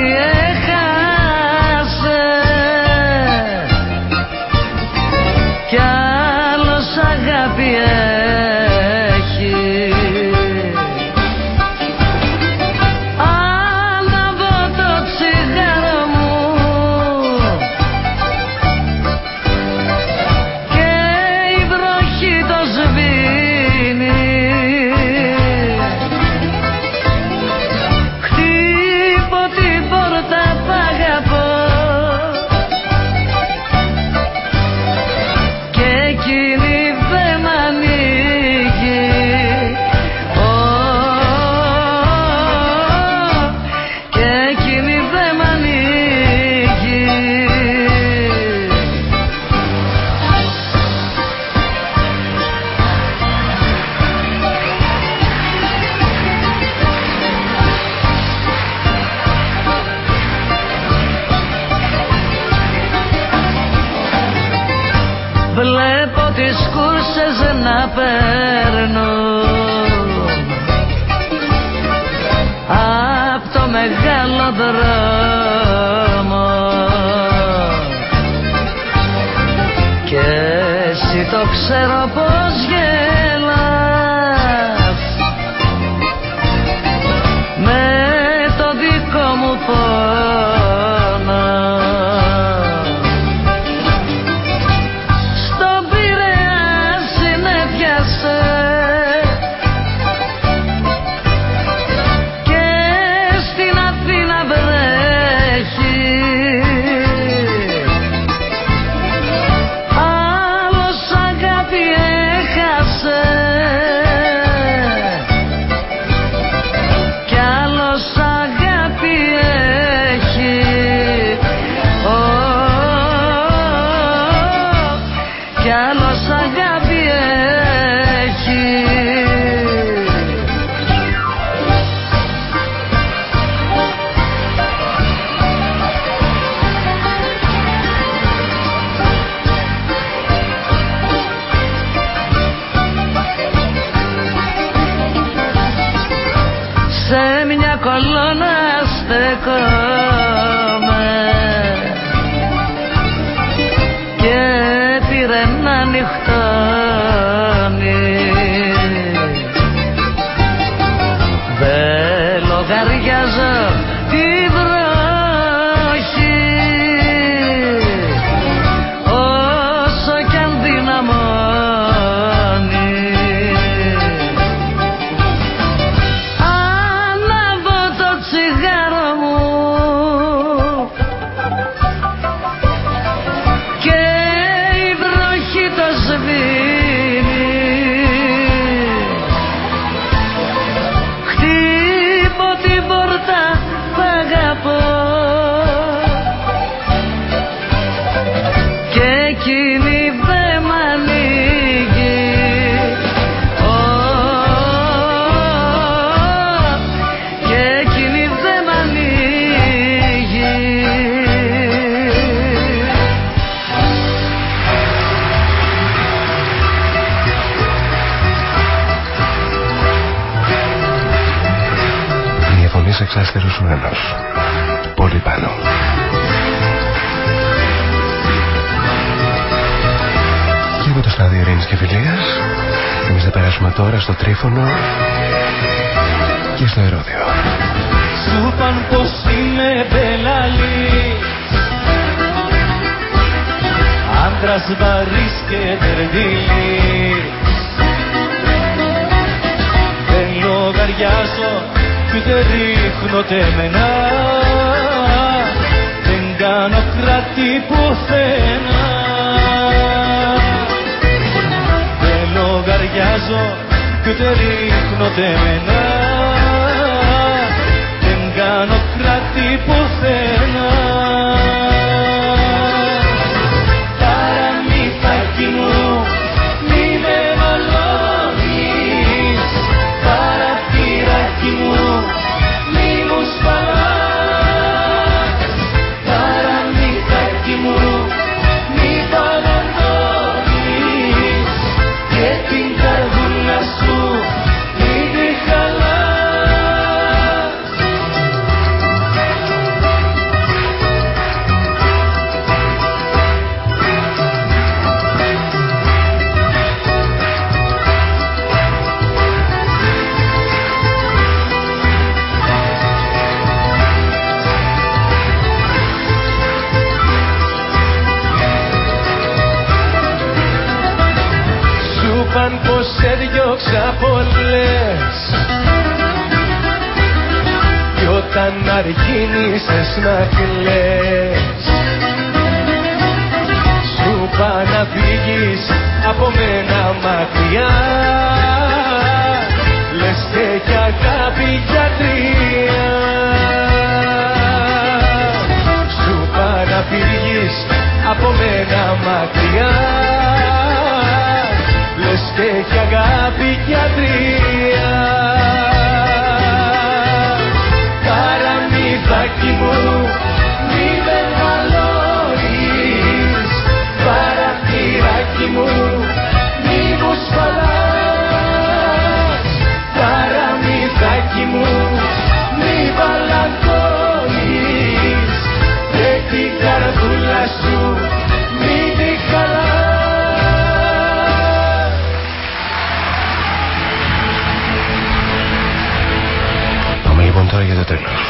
Βιβλίας Εμείς θα περάσουμε τώρα στο Τρίφωνο Και στο Ερόδιο Σου είπαν πως είμαι πελαλή, Άντρας βαρύς και τερδιλής Δεν λογαριάζω δεν ούτε ρίχνω τεμενά. Δεν κάνω κράτη πουθενά. λογαριάζω κι ούτε ρίχνω τεμένα. Δεν κάνω κράτη πουθενά. ξεκίνησες να κλαις Σου πά να φύγεις από μένα μακριά. Λες και αγάπη γιατρία. Σου πά να φύγεις από μένα μακριά. Λες και αγάπη γιατρία. wieder drücken.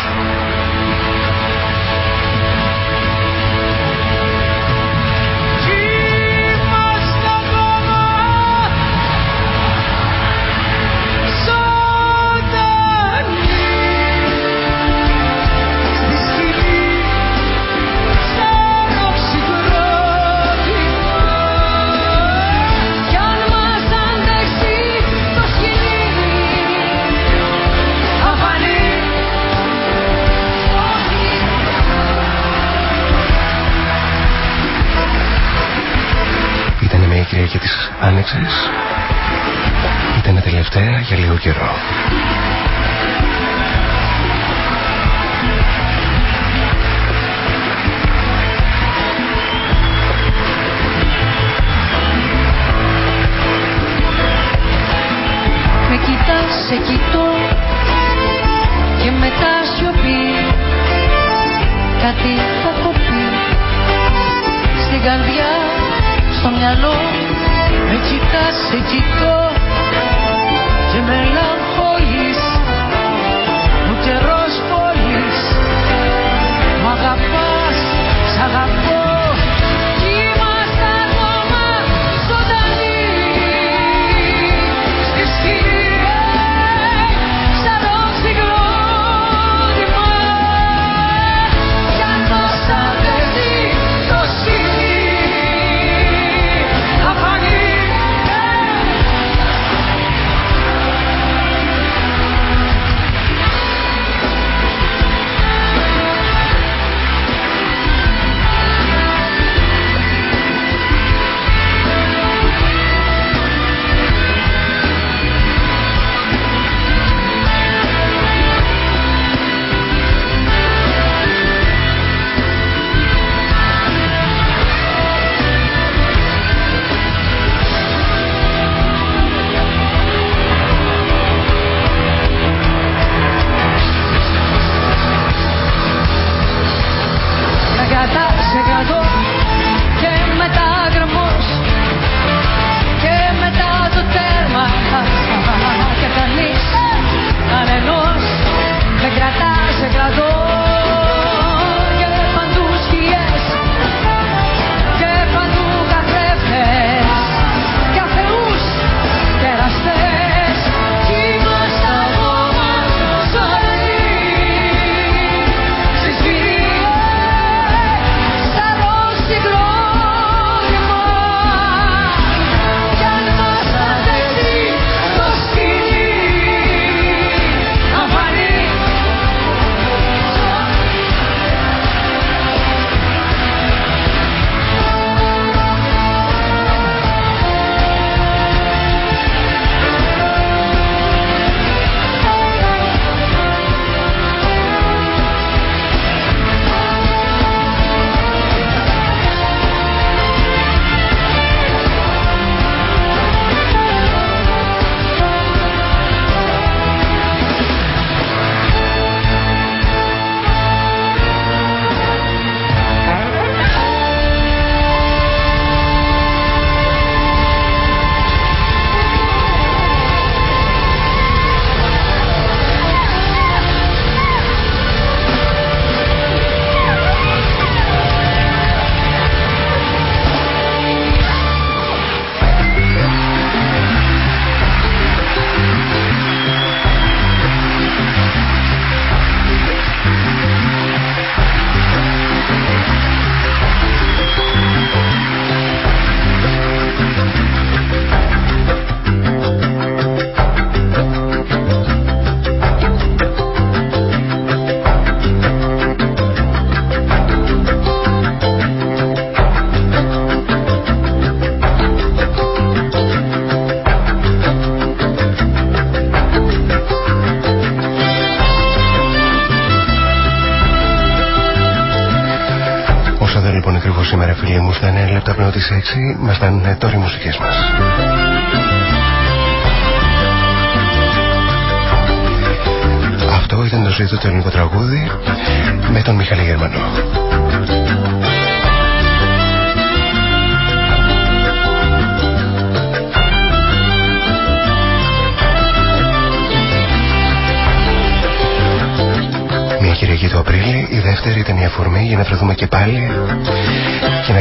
6 μας ήταν τώρα οι μουσικές μας.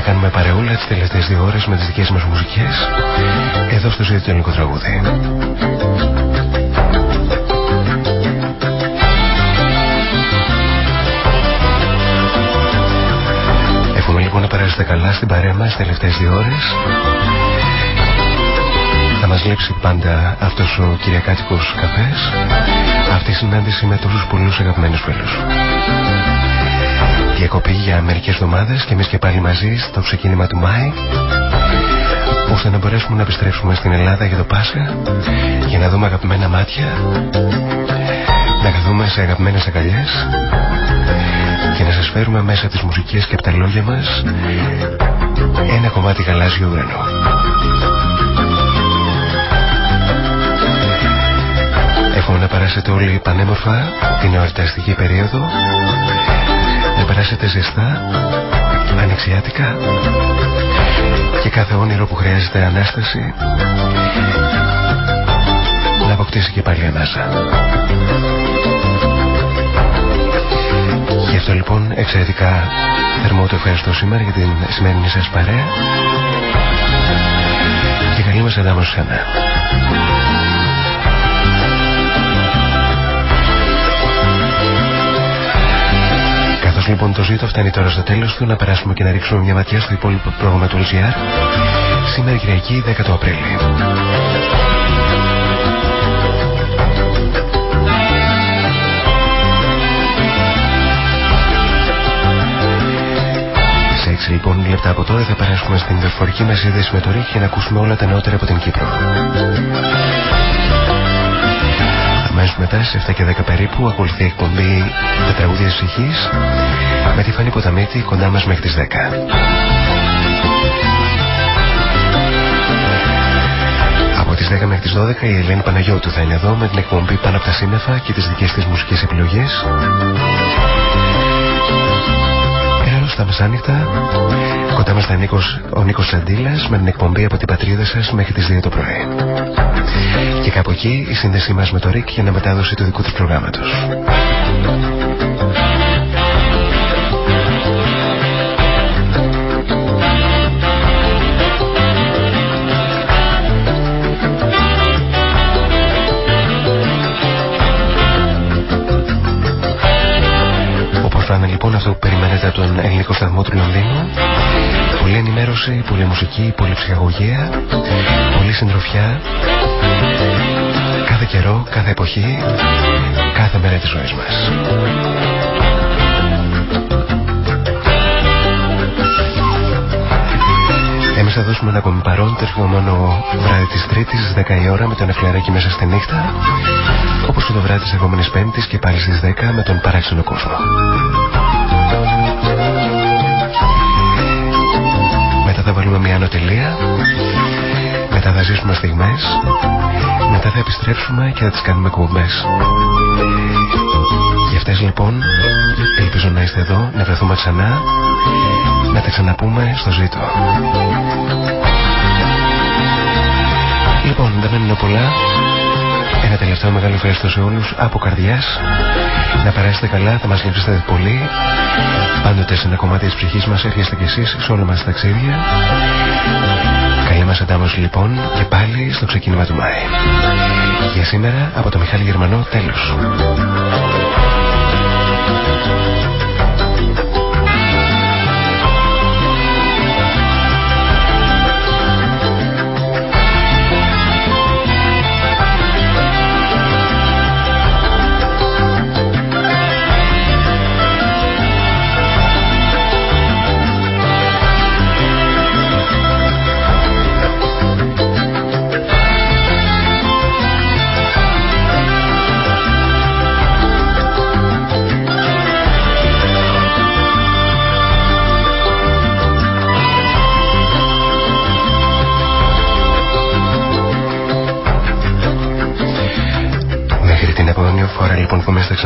Κάνουμε παρεούλα τις τελευταίες δύο ώρες με τις δικές μας μουσικές εδώ στο ζήτητο ελληνικό τραγούδι. Εύχομαι λοιπόν να περάσετε καλά στην παρέα μας τελευταίες δύο ώρες θα μας λείψει πάντα αυτός ο κυριακάτικος καφές αυτή η συνάντηση με τόσους πολλούς αγαπημένους φίλους διακοπή για μερικές εβδομάδες και εμείς και πάλι μαζί στο ξεκίνημα του Μάη ώστε να μπορέσουμε να επιστρέψουμε στην Ελλάδα για το Πάσχα για να δούμε αγαπημένα μάτια να καθούμε σε αγαπημένες αγκαλιές και να σας φέρουμε μέσα τις μουσικές και από τα λόγια μας ένα κομμάτι γαλάζιο ουρανό. Εύχομαι να περάσετε όλοι πανέμορφα την εορταστική περίοδο να περάσετε ζεστά, ανοιξιάτικα και κάθε όνειρο που χρειάζεται ανάσταση να αποκτήσει και πάλι ανάσα. Γι' αυτό λοιπόν εξαιρετικά θερμό το ευχαριστώ σήμερα για την σημερινή σας παρέα και καλή μας αντάμωση ξανά. Λοιπόν το ζήτο φτάνει τώρα στο τέλος του να περάσουμε και να ρίξουμε μια ματιά στο υπόλοιπο πρόγραμμα του LGR σήμερα Κυριακή 10 του Απρίλη. Σε 6 λοιπόν λεπτά από τώρα θα περάσουμε στην δορυφορική μας σύνδεση με το ΡΙΚ για να ακούσουμε όλα τα νεότερα από την Κύπρο. Αμέσως μετά σε 7 και 10 περίπου ακολουθεί η εκπομπή τα τραγούδια της ψυχής με τη Φανή Ποταμίτη κοντά μας μέχρι τις 10. Από τις 10 μέχρι τις 12 η Ελένη Παναγιώτου θα είναι εδώ με την εκπομπή πάνω από τα σύννεφα και τις δικές της μουσικές επιλογές. Τέλος τα μεσάνυχτα κοντά μας θα είναι ο Νίκος Σαντήλας με την εκπομπή από την πατρίδα σας μέχρι τις 2 το πρωί. Και κάπου εκεί η σύνδεσή μας με το ΡΙΚ για να μετάδοση του δικού του προγράμματος. Όπως θα είναι λοιπόν αυτό που περιμένετε από τον ελληνικό σταθμό του Λονδίνου Πολλή ενημέρωση, πολλή μουσική, πολλή ψυχαγωγία, πολλή συντροφιά κάθε καιρό, κάθε εποχή, κάθε μέρα της ζωής μας. Εμείς θα δώσουμε ένα ακόμη παρόν το ερχόμενο βράδυ της Τρίτης στις 10 η ώρα με τον Εφλαράκι μέσα στη νύχτα όπως και το βράδυ της επόμενης Πέμπτης και πάλι στις 10 με τον παράξενο κόσμο. Μετά θα βάλουμε μια ανωτελεία μετά θα ζήσουμε στιγμές μετά θα επιστρέψουμε και θα τις κάνουμε κουμπές Για αυτές λοιπόν ελπίζω να είστε εδώ να βρεθούμε ξανά να τα ξαναπούμε στο ζήτο. Λοιπόν δεν μένουν πολλά. Ένα τελευταίο μεγάλο ευχαριστώ σε όλους από καρδιάς. Να περάσετε καλά, θα μας λείψετε πολύ. Πάντοτε σε ένα κομμάτι της ψυχής μας έρχεστε κι εσείς σε όλα μας τα ταξίδια Καλή μας αντάμωση λοιπόν και πάλι στο ξεκίνημα του Μάη. Για σήμερα από το Μιχάλη Γερμανό τέλος.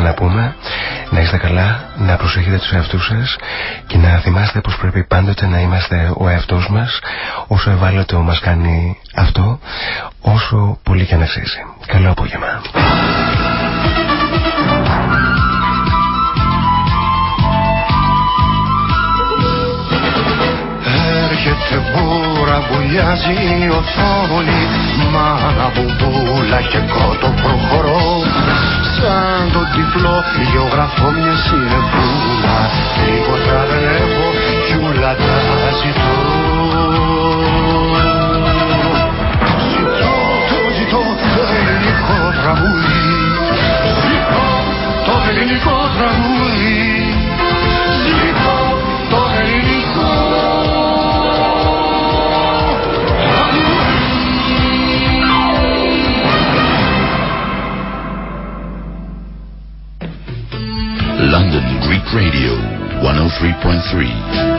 Ξαναπούμε να είστε καλά, να προσέχετε τους εαυτούς σας και να θυμάστε πως πρέπει πάντοτε να είμαστε ο εαυτός μας όσο ευάλωτο μας κάνει αυτό όσο πολύ και να αξίζει. Καλό απόγευμα. Έρχεται μπούρα, βουλιάζει η οθόνη Μάνα μπουμπούλα και κότο προχωρώ Σαν το τυφλό γεωγραφώ μια συνεπούλα. Τίποτα δεν έχω κι ούλα τα ζητώ. Ζητώ, το ζητώ το ελληνικό τραγούδι. Ζητώ το ελληνικό τραγούδι Radio 103.3